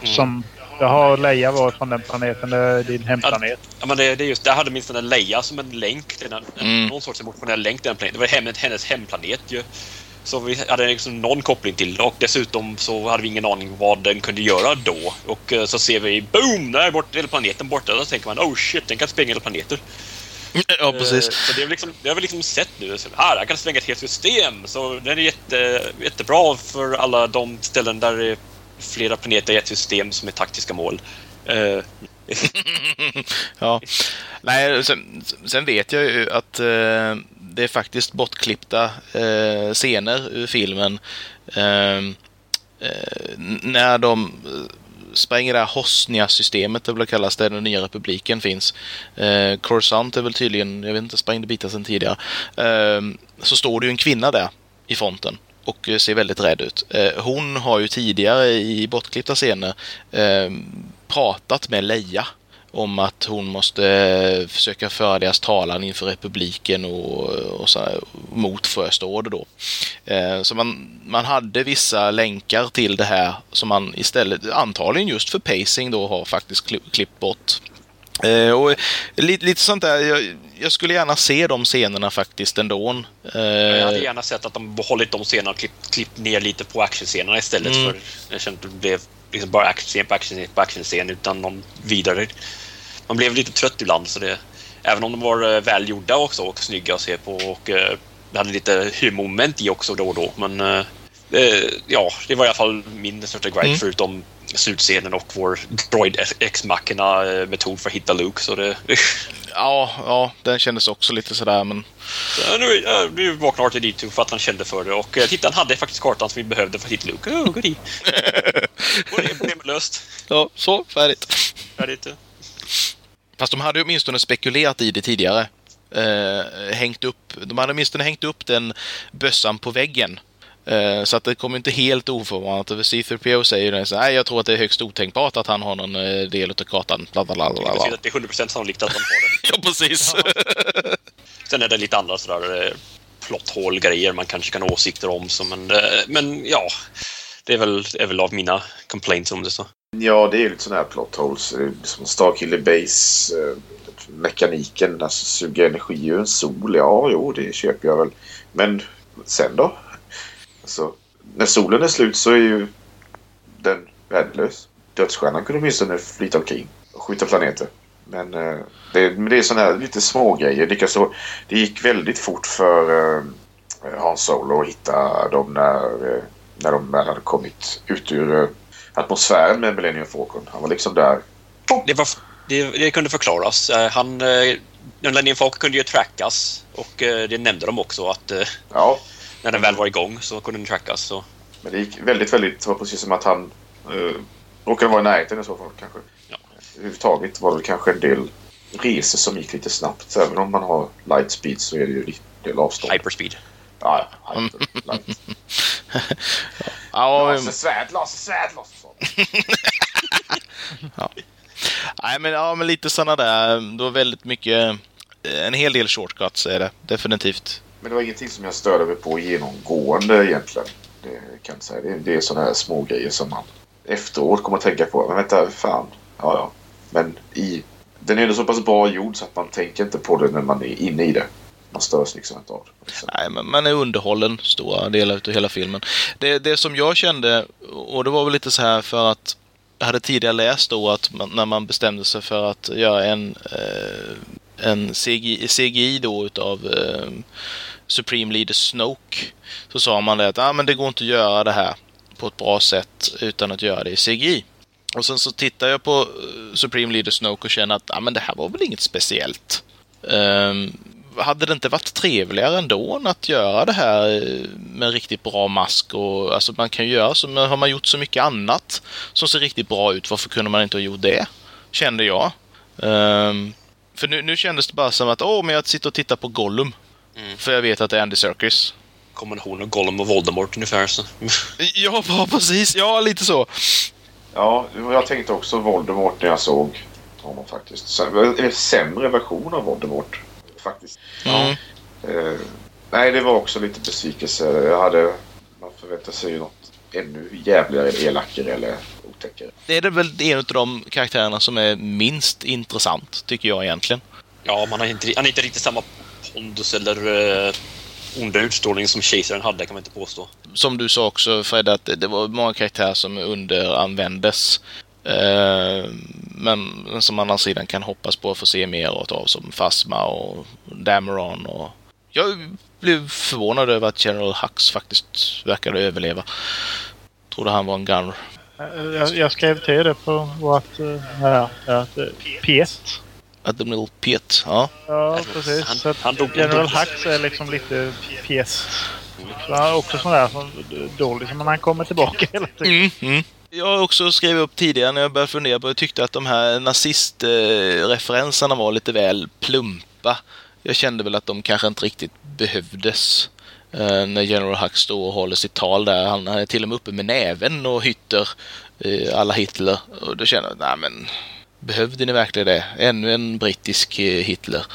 Mm. Som jag har Leia var från den planeten. Är din hemplanet. Ja, men det, det är just, där hade minst en Leia som en länk. Den, Mm. Någon sorts emotionell länk till den planeten. Det var hem, hennes hemplanet ju. Så vi hade liksom någon koppling till det och dessutom så hade vi ingen aning vad den kunde göra då. Och eh, så ser vi boom! Där är bort, hela planeten borta. Då tänker man oh shit, den kan spränga hela planeter. Ja, precis. Eh, Så det, är väl liksom, det har vi liksom sett nu. Så här, jag kan spränga ett helt system. Så den är jätte, jättebra för alla de ställen där det är flera planeter i ett system som är taktiska mål. Uh. ja. Nej, sen, sen vet jag ju att eh, det är faktiskt bortklippta eh, scener ur filmen. Ehm, eh, när de eh, spränger det här Hosnia-systemet, det väl kallas, där den nya republiken finns. Eh, Coruscant är väl tydligen, jag vet inte, sprängde bitar sedan tidigare. Ehm, så står det ju en kvinna där i fronten och eh, ser väldigt rädd ut. Eh, hon har ju tidigare i bortklippta scener ehm, pratat med Leia om att hon måste eh, försöka föra deras talan inför republiken och, och så här, mot First Order då. Så man, man hade vissa länkar till det här som man istället, antagligen just för pacing då, har faktiskt klippt bort. Eh, och lite, lite sånt där, jag, jag skulle gärna se de scenerna faktiskt ändå. Eh, Jag hade gärna sett att de behållit de scenerna och klippt, klippt ner lite på actionscenerna istället Mm. för jag kände att det blev liksom bara actionscen på actionscen på actionscen utan någon vidare. Man blev lite trött ibland så det även om de var eh, välgjorda också och snygga att se på och eh, hade lite humormoment i också då och då men eh, eh, ja, det var i alla fall min största gripe Mm. förutom slutscenen och vår droid x machina metod för att hitta Luke så det ja, ja, den kändes också lite sådär men Så nu, ja, nu vaknar Arthur dit för att han kände för det och eh, titta, han hade faktiskt kartan som vi behövde för att hitta Luke. Oh, goodie. Och det problemet löst. ja, så, färdigt. Färdigt. eh. Fast de hade åtminstone spekulerat i det tidigare. Eh, hängt upp, de hade åtminstone hängt upp den bössan på väggen. Eh, så att det kommer inte helt oförvarnat. C3PO säger det så här, nej jag tror att det är högst otänkbart att han har någon eh, del av kartan. Bla, bla, bla, bla, att det är 100% sannolikt att de har det. Ja, precis. Sen är det lite andra sådär eh, plotthål-grejer man kanske kan ha åsikter om. Så, men, men ja, det är väl, är väl av mina complaints om det så. Ja, det är ju lite sådana här plot holes. Som Starkiller Base. Mekaniken, alltså suga energi ur en sol. Ja, jo, det köper jag väl. Men sen då? Alltså, när solen är slut så är ju den värdelös. Dödsstjärnan kunde åtminstone flyta omkring och skjuta planeter. Men eh, det, men det är sådana här lite små grejer. Likaså, det gick väldigt fort för eh, Hans Solo att hitta dem när, eh, när de väl hade kommit ut ur eh, atmosfären med Millennium Falcon. Han var liksom där. Det, var, det, det kunde förklaras. Eh, Han, eh, Millennium Falcon kunde ju trackas och eh, det nämnde de också att Ja, när den väl var igång så kunde den trackas. Så. men det gick väldigt, väldigt... Det var precis som att han eh, råkade vara i närheten i så fall kanske. Ja. Överhuvudtaget var det kanske en del resor som gick lite snabbt. Även om man har light speed så är det ju en del avstånd. Hyperspeed. Ja, ja, hyper, light. ja, Lasersvärd, lasersvärd, lasersvärd. nej, men, ja, men lite sådana där. Det var väldigt mycket, en hel del shortcuts är det definitivt. Men det var ingenting som jag störde mig på genomgående egentligen. Det kan jag säga. Det, det är sådana här små grejer som man efteråt kommer att tänka på. Men vänta, fan. Ja, ja. Men i, den är ändå så pass bra gjord så att man tänker inte på det när man är inne i det. Man störs liksom inte av det. Nej, men man är underhållen stora delar av hela filmen. Det, det som jag kände, och det var väl lite så här för att jag hade tidigare läst då att man, när man bestämde sig för att göra en, eh, en CGI, CGI då utav eh, Supreme Leader Snoke så sa man det att ah, men det går inte att göra det här på ett bra sätt utan att göra det i CGI. Och sen så tittar jag på eh, Supreme Leader Snoke och känner att ah, men det här var väl inget speciellt. Um, hade det inte varit trevligare ändå att göra det här eh, med en riktigt bra mask och alltså man kan ju göra så, men har man gjort så mycket annat som ser riktigt bra ut, varför kunde man inte ha gjort det? Kände jag. Um, för nu, nu kändes det bara som att, åh, men jag sitter och tittar på Gollum. Mm. För jag vet att det är Andy Serkis. Kombination av Gollum och Voldemort ungefär. Så. Ja, precis. Ja, lite så. Ja, jag tänkte också Voldemort när jag såg honom faktiskt. Sämre version av Voldemort. Faktiskt. Mm. Eh, nej, det var också lite besvikelse. Jag hade... Man förväntar sig ju något ännu jävligare, elakare eller otäckare. Det är väl en av de karaktärerna som är minst intressant, tycker jag egentligen. Ja, man har inte, han har inte riktigt samma pondus eller uh, onda utstrålning som kejsaren hade kan man inte påstå. Som du sa också Fred, att det var många karaktärer som underanvändes. Eh, men som man å andra sidan kan hoppas på att få se mer av som Phasma och Dameron och... Jag blev förvånad över att General Hux faktiskt verkade överleva. Trodde han var en gunner. Jag, jag skrev till det på vårt... eh, Här, eh, Piet. Admiral Piet, ja. Ja, precis. Han- så han dog- General dog- Hux är liksom lite Piet. Så han är också sån där som dålig, som han kommer tillbaka hela tiden. Mm, mm. Jag har också skrivit upp tidigare när jag började fundera på, jag tyckte att de här nazistreferenserna var lite väl plumpa. Jag kände väl att de kanske inte riktigt behövdes. Eh, när General Hux står och håller sitt tal där. Han är till och med uppe med näven och hytter eh, alla Hitler. Och då känner jag, nej men behövde ni verkligen det? Ännu en brittisk eh, Hitler.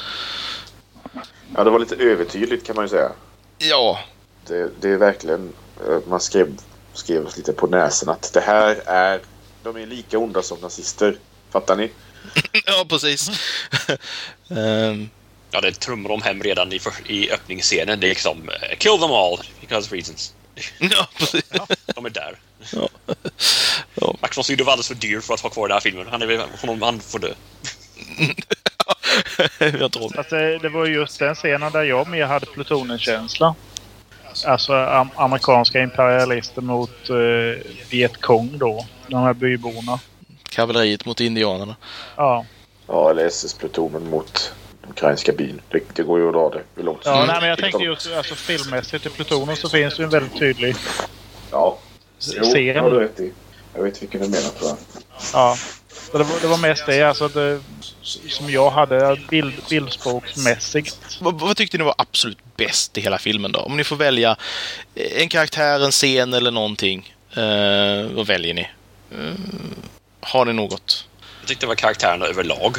Ja, det var lite övertydligt kan man ju säga. Ja, Det, det är verkligen... eh, Man skrev, skrev lite på näsan att det här är... De är lika onda som nazister. Fattar ni? ja precis. Ehm, Ja, det trummar de hem redan i, för, i öppningsscenen. Det är liksom eh, kill them all because reasons. ja, precis. De är där. Ja. Ja. Max von Sydow var alldeles för dyr för att ha kvar den här filmen. Han, är, honom, han får dö. jag tror Fast det, var just den scenen där jag mer hade plutonenkänsla. Alltså am amerikanska imperialister mot uh, Vietcong då. De här byborna. Kavalleriet mot indianerna. Ja. Ja, eller SS-plutonen mot ukrainska byn. Det, det går ju att dra det hur långt Ja, nej, men jag tänkte just alltså, filmmässigt i plutonen så finns det ju en väldigt tydlig Ja. Jo, scen. det har du rätt i. Jag vet vilken du menar tror jag. Ja. Så det, var, det var mest det alltså det, som jag hade bild, bildspråksmässigt. Vad, vad tyckte ni var absolut bäst i hela filmen då? Om ni får välja en karaktär, en scen eller någonting. Eh, vad väljer ni? Eh, har ni något? Jag tyckte det var karaktärerna överlag.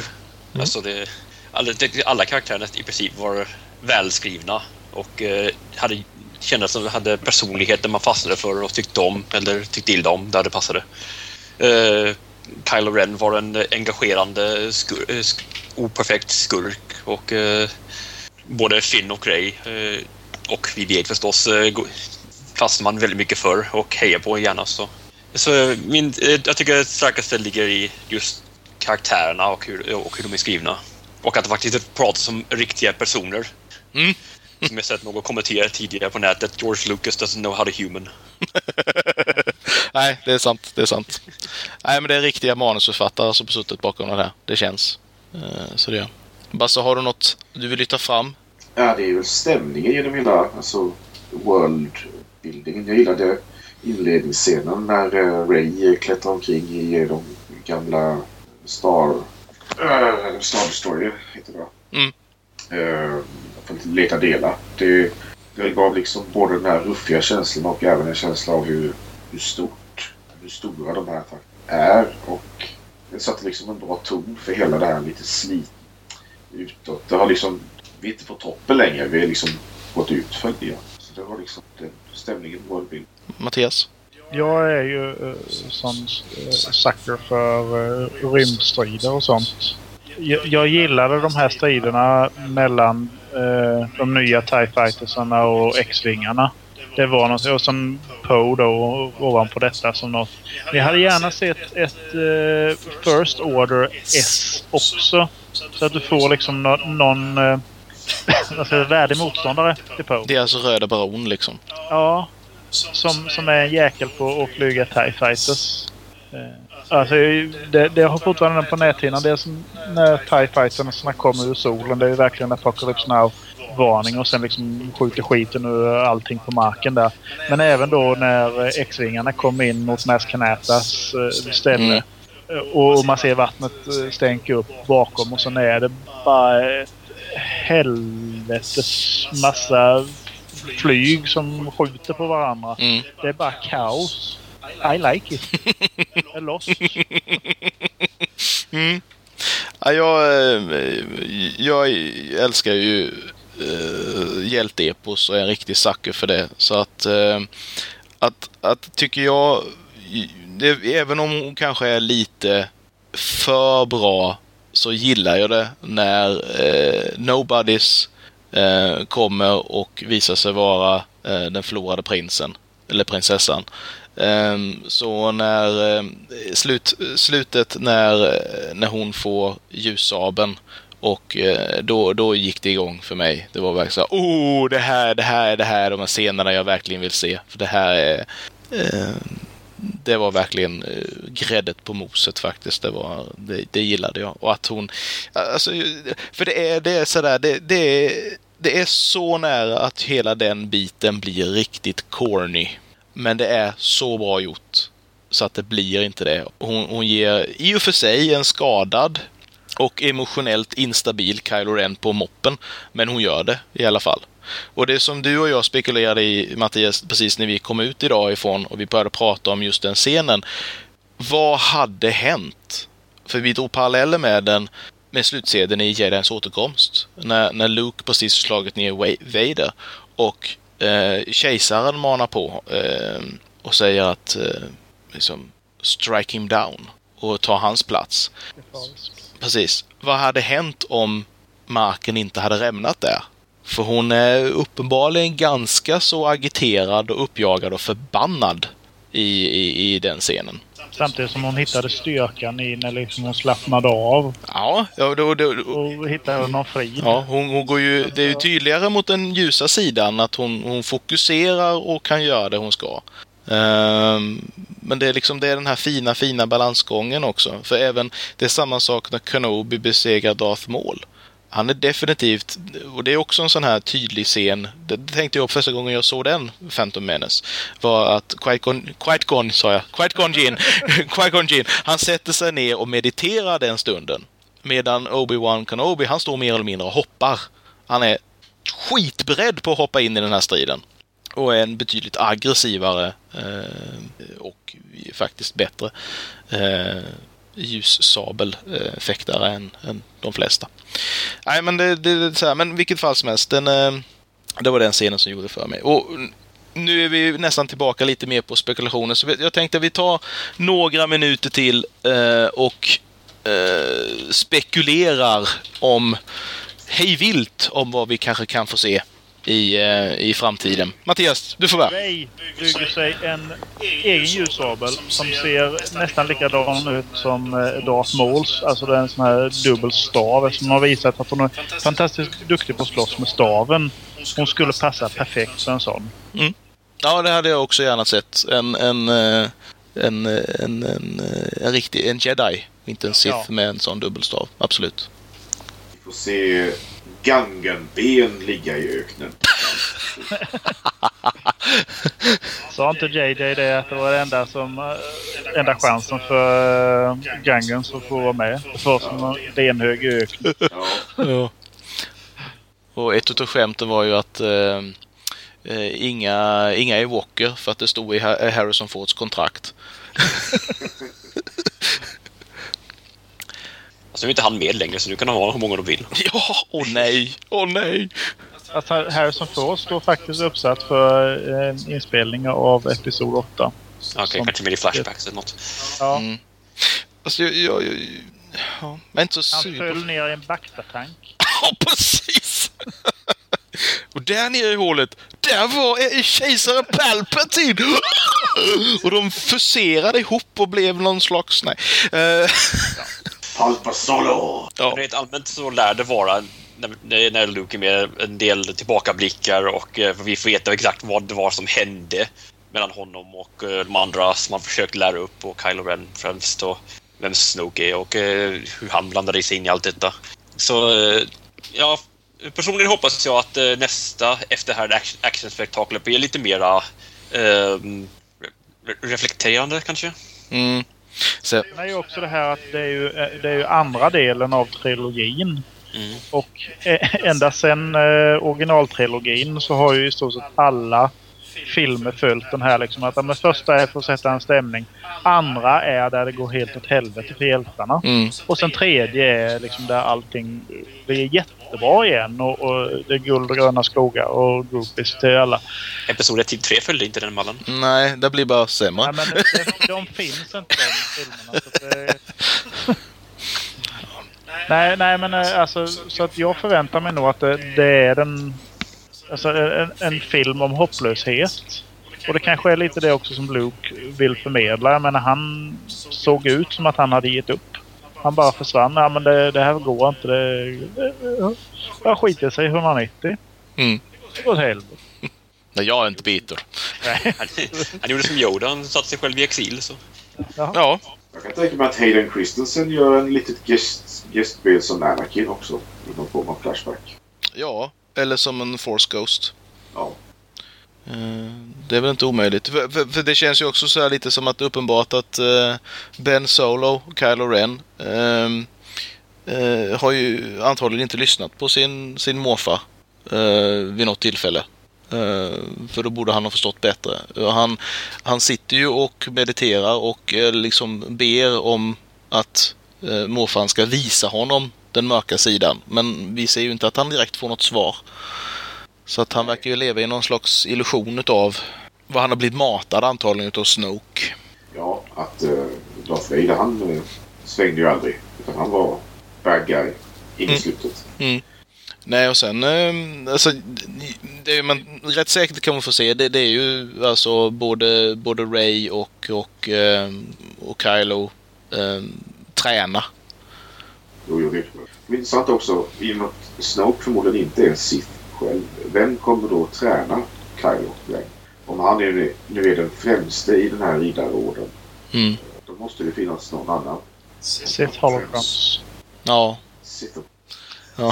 Alltså det, Alltså, alla, alla karaktärerna i princip var välskrivna och eh, hade, kändes som de hade personligheter man fastnade för och tyckte om eller tyckte illa om där det passade. Eh, Kylo Ren var en engagerande, skur, eh, sk, operfekt skurk och eh, både Finn och Ray eh, och BB-8 förstås eh, fastnar man väldigt mycket för och hejar på gärna. Så. Så eh, min, eh, jag tycker det starkaste ligger i just karaktärerna och hur, och hur de är skrivna. Och att det faktiskt pratas om riktiga personer. Mm. Som jag sett någon kommentera tidigare på nätet. George Lucas doesn't know how to human. Nej, det är sant. Det är sant. Nej, men det är riktiga manusförfattare som har suttit bakom det här. Det känns. Eh, så det gör. Basse, har du något du vill lyfta fram? Ja, det är väl stämningen genom hela alltså, world-buildingen. Jag gillade inledningsscenen när uh, Ray klättrar omkring i de gamla Star... Uh, Star Destroyer heter det va? Mm. Uh, för att leta delar. Det, det gav liksom både den här ruffiga känslan och även en känsla av hur, hur stort, hur stora de här är. Och det satte liksom en bra ton för hela det här lite slit utåt. Det har liksom, vi är inte på toppen längre. Vi är liksom gått ut för det. Så det var liksom den stämningen var bild. Mattias? Jag är ju uh, sån uh, sucker för uh, rymdstrider och sånt. Jag, jag gillade de här striderna mellan uh, de nya TIE Fightersarna och X-vingarna. Det var något, och som Poe då ovanpå detta som något. Men jag hade gärna sett ett uh, First Order S också. Så att du får liksom no någon uh, säga, värdig motståndare till Poe. Det är alltså Röda Baron liksom. Ja, som, som är en jäkel på att flyga TIE Fighters. Eh, Alltså, det, det har fortfarande på näthinnan. Det är som när TIE Fighterna kommer ur solen. Det är ju verkligen Apocalypse Now-varning och sen liksom skjuter skiten ur allting på marken där. Men även då när X-vingarna kommer in mot Nascanatas eh, ställe. Mm. Och man ser vattnet eh, stänka upp bakom och sen är det bara ett helvetes massa flyg som skjuter på varandra. Mm. Det är bara kaos. I like it. Är lost. Mm. Ja, jag, eh, jag älskar ju uh, hjälteepos och är en riktig sucker för det. Så att, eh, att, att tycker jag, det, även om hon kanske är lite för bra så gillar jag det när eh, Nobodies eh, kommer och visar sig vara eh, den förlorade prinsen, eller prinsessan. Eh, så när eh, slut, slutet när, eh, när hon får ljussabeln och eh, då, då gick det igång för mig. Det var verkligen så här, oh, det här, det här är det här de här scenerna jag verkligen vill se. För det här är eh, det var verkligen eh, gräddet på moset faktiskt. Det, var, det, det gillade jag. Och att hon... Alltså, för det är, det är sådär, det, det, är, det är så nära att hela den biten blir riktigt corny. Men det är så bra gjort. Så att det blir inte det. Hon, hon ger i och för sig en skadad och emotionellt instabil Kylo Ren på moppen. Men hon gör det i alla fall. Och det som du och jag spekulerade i, Mattias, precis när vi kom ut idag ifrån och vi började prata om just den scenen. Vad hade hänt? För vi drog paralleller med den med slutsedeln i Jedins återkomst. När, när Luke precis slagit ner Vader och eh, kejsaren manar på eh, och säger att eh, liksom strike him down och ta hans plats. Precis. Vad hade hänt om marken inte hade rämnat där? För hon är uppenbarligen ganska så agiterad och uppjagad och förbannad i, i, i den scenen. Samtidigt som hon hittade styrkan i när liksom hon slappnade av. Ja, ja då, då, Och hittade någon frid. ja hon, hon går ju, det är ju tydligare mot den ljusa sidan att hon, hon fokuserar och kan göra det hon ska. Ehm, men det är liksom det är den här fina, fina balansgången också. För även, det är samma sak när Kenobi besegrar Darth Maul. Han är definitivt, och det är också en sån här tydlig scen, det tänkte jag på första gången jag såg den, Phantom Menace, var att Qui-Gon, sa jag, Qui-Gon Jinn, Qui-Gon Jinn, han sätter sig ner och mediterar den stunden. Medan Obi-Wan Kenobi, han står mer eller mindre och hoppar. Han är skitberedd på att hoppa in i den här striden. Och är en betydligt aggressivare eh, och faktiskt bättre eh, ljussabelfäktare än, än de flesta. Nej, men det, det, det så här, men vilket fall som helst, den, eh, det var den scenen som gjorde för mig. Och nu är vi nästan tillbaka lite mer på spekulationer, så jag tänkte att vi tar några minuter till eh, och eh, spekulerar om hejvilt om vad vi kanske kan få se i, eh, i framtiden. Mattias, du får börja. Ray bygger sig en egen ljussabel som ser nästan likadan ut som eh, Darth Mauls. Alltså det är en sån här dubbel stav som har visat att hon är fantastiskt duktig på att slåss med staven. Hon skulle passa perfekt för en sån. Ja, det hade jag också gärna sett. En, en, eh, en, en, en, en, en riktig en jedi, inte en sith Ja. med en sån dubbelstav. Absolut. Vi får se Gangenben ligga i öknen. Sa inte JJ det att det var det enda, som, eh, enda chansen för uh, Gangens att få vara med? För som en renhög öken. Ja, Ja. Och ett utav skämten var ju att eh, eh, inga, inga är Walker för att det stod i Ha- Harrison Fords kontrakt. Alltså nu är inte han med längre så nu kan de ha hur många de vill. Ja, åh nej, åh nej. Alltså Harrison Ford står faktiskt uppsatt för en inspelning av Episod 8. Okej, Som- kanske med i Flashbacks eller något. Ja, Mm. Alltså, jag, jag, jag, ja, jag är inte så han sur på föll ner i en baktatank. Ja, precis! Och där nere i hålet, där var eh, kejsare Palpatine! Och de fuserade ihop och blev någon slags... Nej. Eh, Palpa Solo! ja. Rent allmänt så lär det vara när, när Luke är med en del tillbakablickar och eh, vi får veta exakt vad det var som hände mellan honom och eh, de andra som han försökt lära upp och Kylo Ren främst och vem Snoke är och eh, hur han blandade sig in i allt detta. Så ja, personligen hoppas jag att nästa efter det här actionspektaklet blir lite mera eh, re reflekterande kanske. Mm. Så, Det är ju också det här att det är ju, eh, det är ju andra delen av trilogin. Mm. Och eh, ända sedan eh, originaltrilogin så har ju i stort sett alla filmer följt den här liksom. Att den första är för att sätta en stämning. Andra är där det går helt åt helvete för hjältarna. mm. Och sen tredje är liksom där allting blir jättebra igen. Och, och det är guld och gröna skogar och groupies till alla. Episod 1 till 3 följde inte den mallen. Nej, det blir bara sämre. Nej, men det, de finns inte de filmerna. Så det... nej, nej, men eh, alltså så att jag förväntar mig nog att det, det är den... Alltså en, en film om hopplöshet. Och det kanske är lite det också som Luke vill förmedla. Jag menar han såg ut som att han hade gett upp. Han bara försvann. Ja men det, det här går inte. Det, det, jag skiter sig 190. Mm. Det går åt helvete. Nej, jag är inte bitter. Han, han gjorde som Yoda, han satte sig själv i exil. Så. Ja, Jag kan tänka mig att Hayden Christensen gör en litet gäst, gästspel som Anakin också. I någon form av flashback. ja. Eller som en Force Ghost. Ja. Eh, det är väl inte omöjligt. För, för, för det känns ju också så här lite som att det är uppenbart att uh, Ben Solo, Kylo Ren, uh, uh, har ju antagligen inte lyssnat på sin, sin morfar vid något tillfälle. För då borde han ha förstått bättre. Han, han sitter ju och mediterar och liksom ber om att uh, morfar ska visa honom den mörka sidan. Men vi ser ju inte att han direkt får något svar. Så att han verkar ju leva i någon slags illusion utav vad han har blivit matad antagligen utav Snoke. Ja, att uh, Darth Vader han uh, svängde ju aldrig. Utan han var bad guy in Mm. slutet. Nej och sen, eh, alltså, det är man rätt säkert kan man få se, det, det är ju alltså både, både Ray och, och, eh, och Kylo eh, träna. Jo, jo, vet jag. Men intressant också, i och med att Snoke förmodligen inte är en Sith själv. Vem kommer då träna Kylo Ren? Om han är, nu är den främste i den här riddarorden. Mm. Då måste det finnas någon annan. Sith Holocrons. Ja. Sith Ja.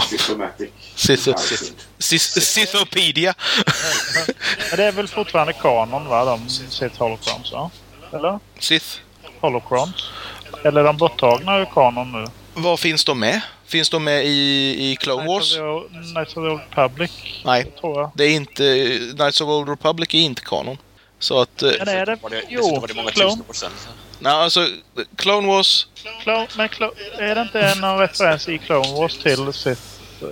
Sith- Sithopedia. Men det är väl fortfarande kanon va? De Sith Holocrons va? Eller? Sith. Holocrons? Eller är de borttagna ur kanon nu? Var finns de med? Finns de med i, i Clone Wars? Knights of the- the Old Republic. Nej. Tror jag. Det är inte, Knights of Old Republic är inte kanon. Så att, eh, Men är det? Var det, Jo, var det många Clone. tusen år sedan. nej alltså, Clone Wars, Clone, men Clo- är det inte någon referens i Clone Wars till Sith? eh,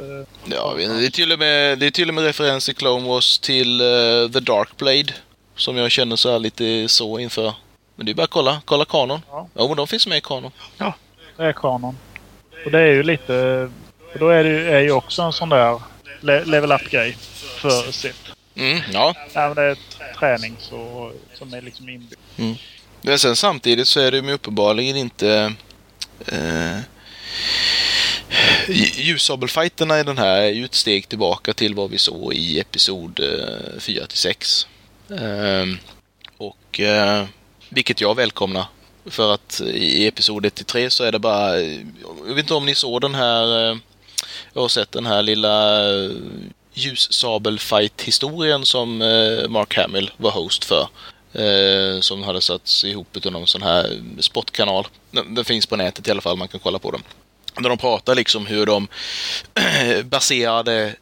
ja, det är till och med, det är till och med referens i Clone Wars till eh, The Dark Blade. Som jag känner så här lite så inför. Men det är bara att kolla, kolla kanon. Ja. Ja, men de finns med i kanon. Det är kanon. Och det är ju lite... Och då är det ju, är ju också en sån där le- level up-grej för Sith. Mm, ja. Ja, men det är träning så, som är liksom inbyggt. Men sen samtidigt så är de ju uppenbarligen inte... Eh, Ljussabelfighterna i den här är ju ett steg tillbaka till vad vi såg i episod eh, 4 till 6. Eh, och eh, vilket jag välkomnar. För att i episod 1 till 3 så är det bara... Jag vet inte om ni såg den här... Eh, jag har sett den här lilla eh, ljussabelfight-historien som eh, Mark Hamill var host för. Som hade satts ihop utav någon sån här sportkanal. Den, finns på nätet i alla fall, man kan kolla på den. Där de pratar liksom hur de baserade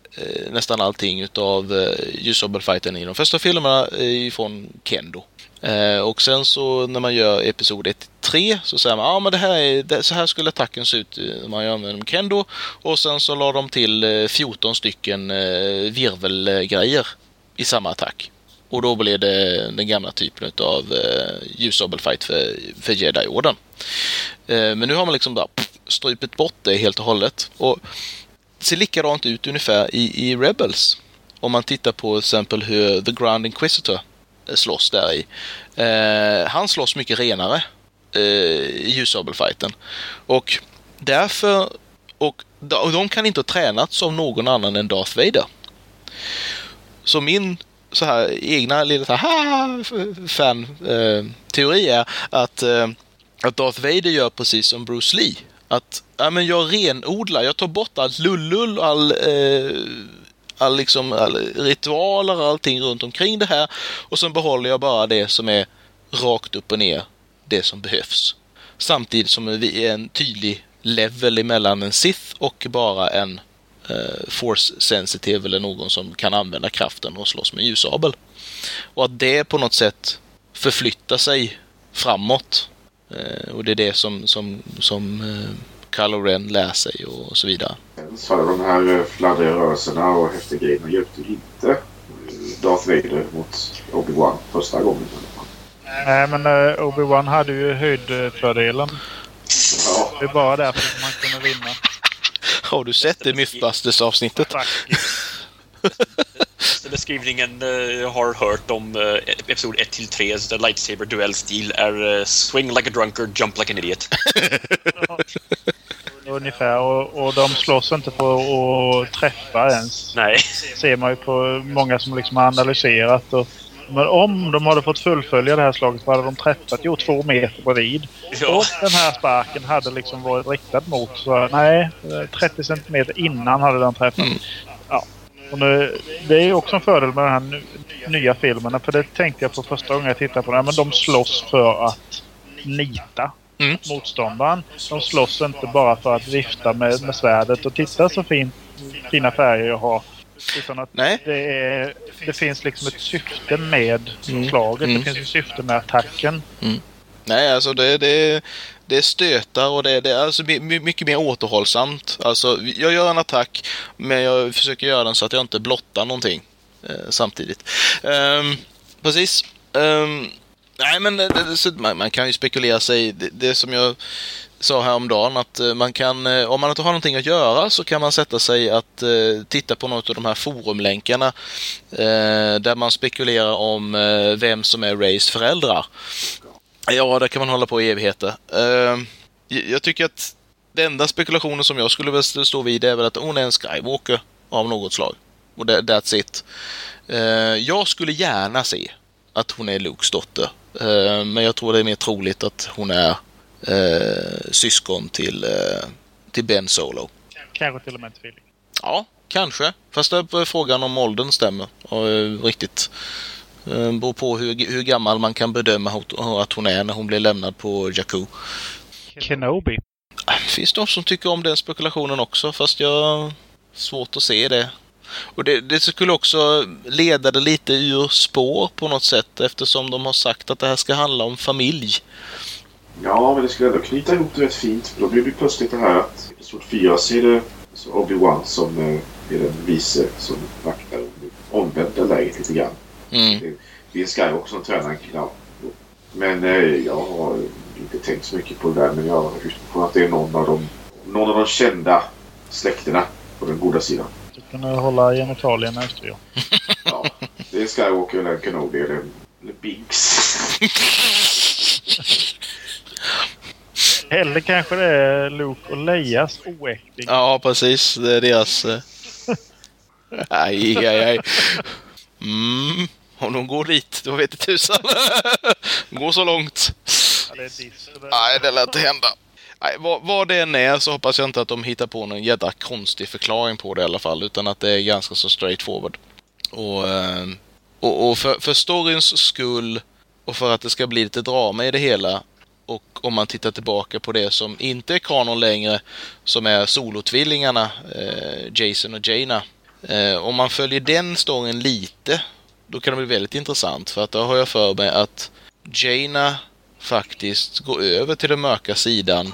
nästan allting utav ljussabelfighten i de första filmerna ifrån Kendo. Eh, och sen så när man gör episod 1-3 så säger man ja ah, men det här är, det, så här skulle attacken se ut eh, när man gör med Kendo. Och sen så la de till eh, 14 stycken eh, virvelgrejer i samma attack. Och då blev det den gamla typen av eh, ljussabelfight för, för Jedi-orden. Eh, men nu har man liksom bara pff, strypit bort det helt och hållet. Och det ser likadant ut ungefär i, i Rebels. Om man tittar på till exempel hur The Grand Inquisitor slåss där i. Eh, han slåss mycket renare eh, i ljussabelfajten. Och därför, och de, och de kan inte ha tränats av någon annan än Darth Vader. Så min så här egna lilla så här, fan-teori eh, är att, eh, att Darth Vader gör precis som Bruce Lee. Att ja, men jag renodlar, jag tar bort allt lullull, och all, eh, all, liksom, all ritualer och allting runt omkring det här och sen behåller jag bara det som är rakt upp och ner, det som behövs. Samtidigt som vi är en tydlig level emellan en Sith och bara en eh, force sensitive eller någon som kan använda kraften och slåss med ljusabel. Och att det på något sätt förflyttar sig framåt. Eh, och det är det som, som, som eh, Kylo Ren lär sig och så vidare. Så de här eh, fladdriga rörelserna och häftiga grejerna hjälpte inte Darth Vader mot Obi-Wan första gången. Nej, men uh, Obi-Wan hade ju höjdfördelen. Ja. Det är bara därför som han kunde vinna. Har du sett det Mythbusters-avsnittet? Den beskrivningen jag har hört om uh, episod 1 till 3, där lightsaber duell-stil är uh, swing like a drunkard, jump like an idiot. Ungefär. Och, och de slåss inte på att träffa ens. Nej. ser man ju på många som liksom har analyserat. Och, men om de hade fått fullfölja det här slaget, vad hade de träffat? Jo, två meter bredvid. Ja. Och den här sparken hade liksom varit riktad mot. Så nej, 30 centimeter innan hade den träffat. Mm. Ja. Och nu, det är ju också en fördel med den här nya filmen. För det tänkte jag på första gången jag tittade på den. Men de slåss för att nita Mm. motståndaren. De slåss inte bara för att vifta med, med svärdet och titta så fin, fina färger jag har. Utan att Nej. det, är, det finns liksom ett syfte med Mm. slaget. Mm. Det finns ett syfte med attacken. Nej, alltså det, det, det är stötar och det, det är alltså mycket mer återhållsamt. Alltså, jag gör en attack, men jag försöker göra den så att jag inte blottar någonting eh, samtidigt. Um, precis. Um, nej, men det, det, så man, man kan ju spekulera sig. Det, det som jag sa häromdagen att eh, man kan, eh, om man inte har någonting att göra så kan man sätta sig att eh, titta på något av de här forumlänkarna eh, där man spekulerar om eh, vem som är Rays föräldrar. Ja, där kan man hålla på i evigheter. Eh, jag tycker att den enda spekulationen som jag skulle vilja stå vid är väl att hon är en Skywalker av något slag. Och that, that's it. Eh, jag skulle gärna se att hon är Lukes dotter. Eh, men jag tror det är mer troligt att hon är eh, syskon till, eh, till Ben Solo. Kanske till och med tvilling. Ja, kanske. Fast frågan om åldern stämmer. Eh, riktigt. Eh, beror på hur, hur gammal man kan bedöma att hon är när hon blir lämnad på Jakku. Kenobi. Det finns de som tycker om den spekulationen också, fast jag har svårt att se det. Och det, det skulle också leda det lite ur spår på något sätt eftersom de har sagt att det här ska handla om familj. Ja, men det skulle ändå knyta ihop det rätt fint. För då blir det plötsligt det här att i episod 4 så är det så Obi-Wan som eh, är den vice som vaktar omvända läget lite grann. Mm. Det- Det är Skywalker som tränar en kvinna. Men eh, jag har inte tänkt så mycket på det där. Men jag utgår från att det är någon av de, någon av de kända släkterna på den goda sidan. Du kunde hålla genitalierna efter ja. Ja, det är Skywalker eller Kenobi eller, eller Binks. Eller kanske det är Luke och Leias oäkting. Ja, precis. Det är deras... eh, Aj, aj, aj. Mm. Om de går dit, då vet det tusan. Går så långt. Ja, det är diss. Det- Nej, det lär inte hända. Nej, vad, vad det än är så hoppas jag inte att de hittar på någon jädra konstig förklaring på det i alla fall. Utan att det är ganska så straightforward. Och, eh, och, och för, för storyns skull och för att det ska bli lite drama i det hela. Och om man tittar tillbaka på det som inte är kanon längre, som är solotvillingarna eh, Jason och Jaina. Eh, om man följer den storyn lite, då kan det bli väldigt intressant. För att då har jag för mig att Jaina faktiskt går över till den mörka sidan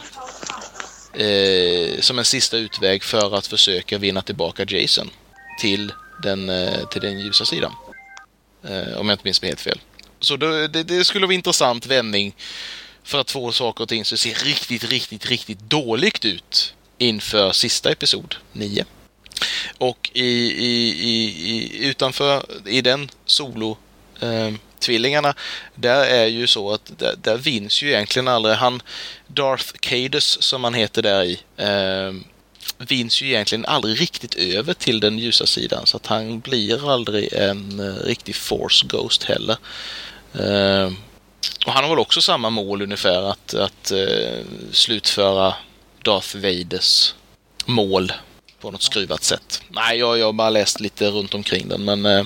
eh, som en sista utväg för att försöka vinna tillbaka Jason till den, eh, till den ljusa sidan. Eh, om jag inte minns mig helt fel. Så då, det, det skulle vara en intressant vändning för att få saker och ting som ser riktigt, riktigt, riktigt dåligt ut inför sista episod 9. Och i, i, i, i, utanför, i den solo eh, tvillingarna, där är ju så att där, där vinns ju egentligen aldrig han Darth Cadus som han heter där i. Eh, vinns ju egentligen aldrig riktigt över till den ljusa sidan så att han blir aldrig en eh, riktig force ghost heller. Eh, och han har väl också samma mål ungefär att, att eh, slutföra Darth Vaders mål på något skruvat sätt. Nej, jag, jag har bara läst lite runt omkring den men eh,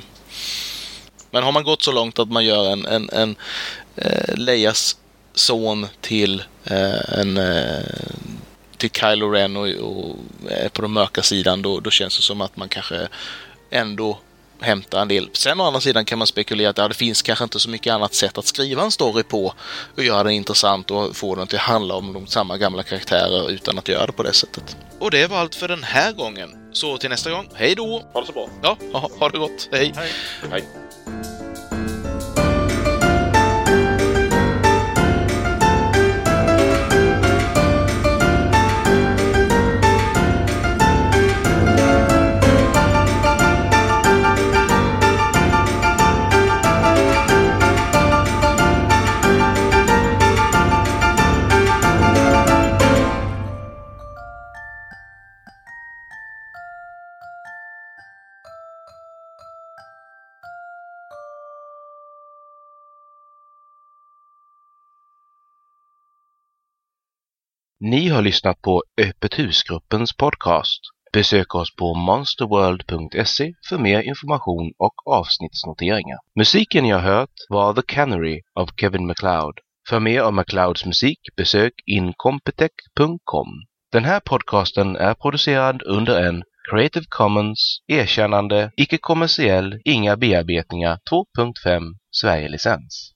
men har man gått så långt att man gör en, en, en eh, Leias son till eh, en till Kylo Ren och, och är på den mörka sidan då, då känns det som att man kanske ändå hämtar en del. Sen å andra sidan kan man spekulera att ja, det finns kanske inte så mycket annat sätt att skriva en story på och göra den intressant och få den till att handla om de samma gamla karaktärer utan att göra det på det sättet. Och det var allt för den här gången. Så till nästa gång, hej då! Ha det så bra! Ja, ha, ha det gott! Hej! Hej. Hej. Ni har lyssnat på Öppet husgruppens podcast. Besök oss på monsterworld.se för mer information och avsnittsnoteringar. Musiken jag hört var The Canary av Kevin MacLeod. För mer om MacLeods musik besök incompetech.com. Den här podcasten är producerad under en Creative Commons erkännande, icke-kommersiell, inga bearbetningar 2.5 Sverige-licens.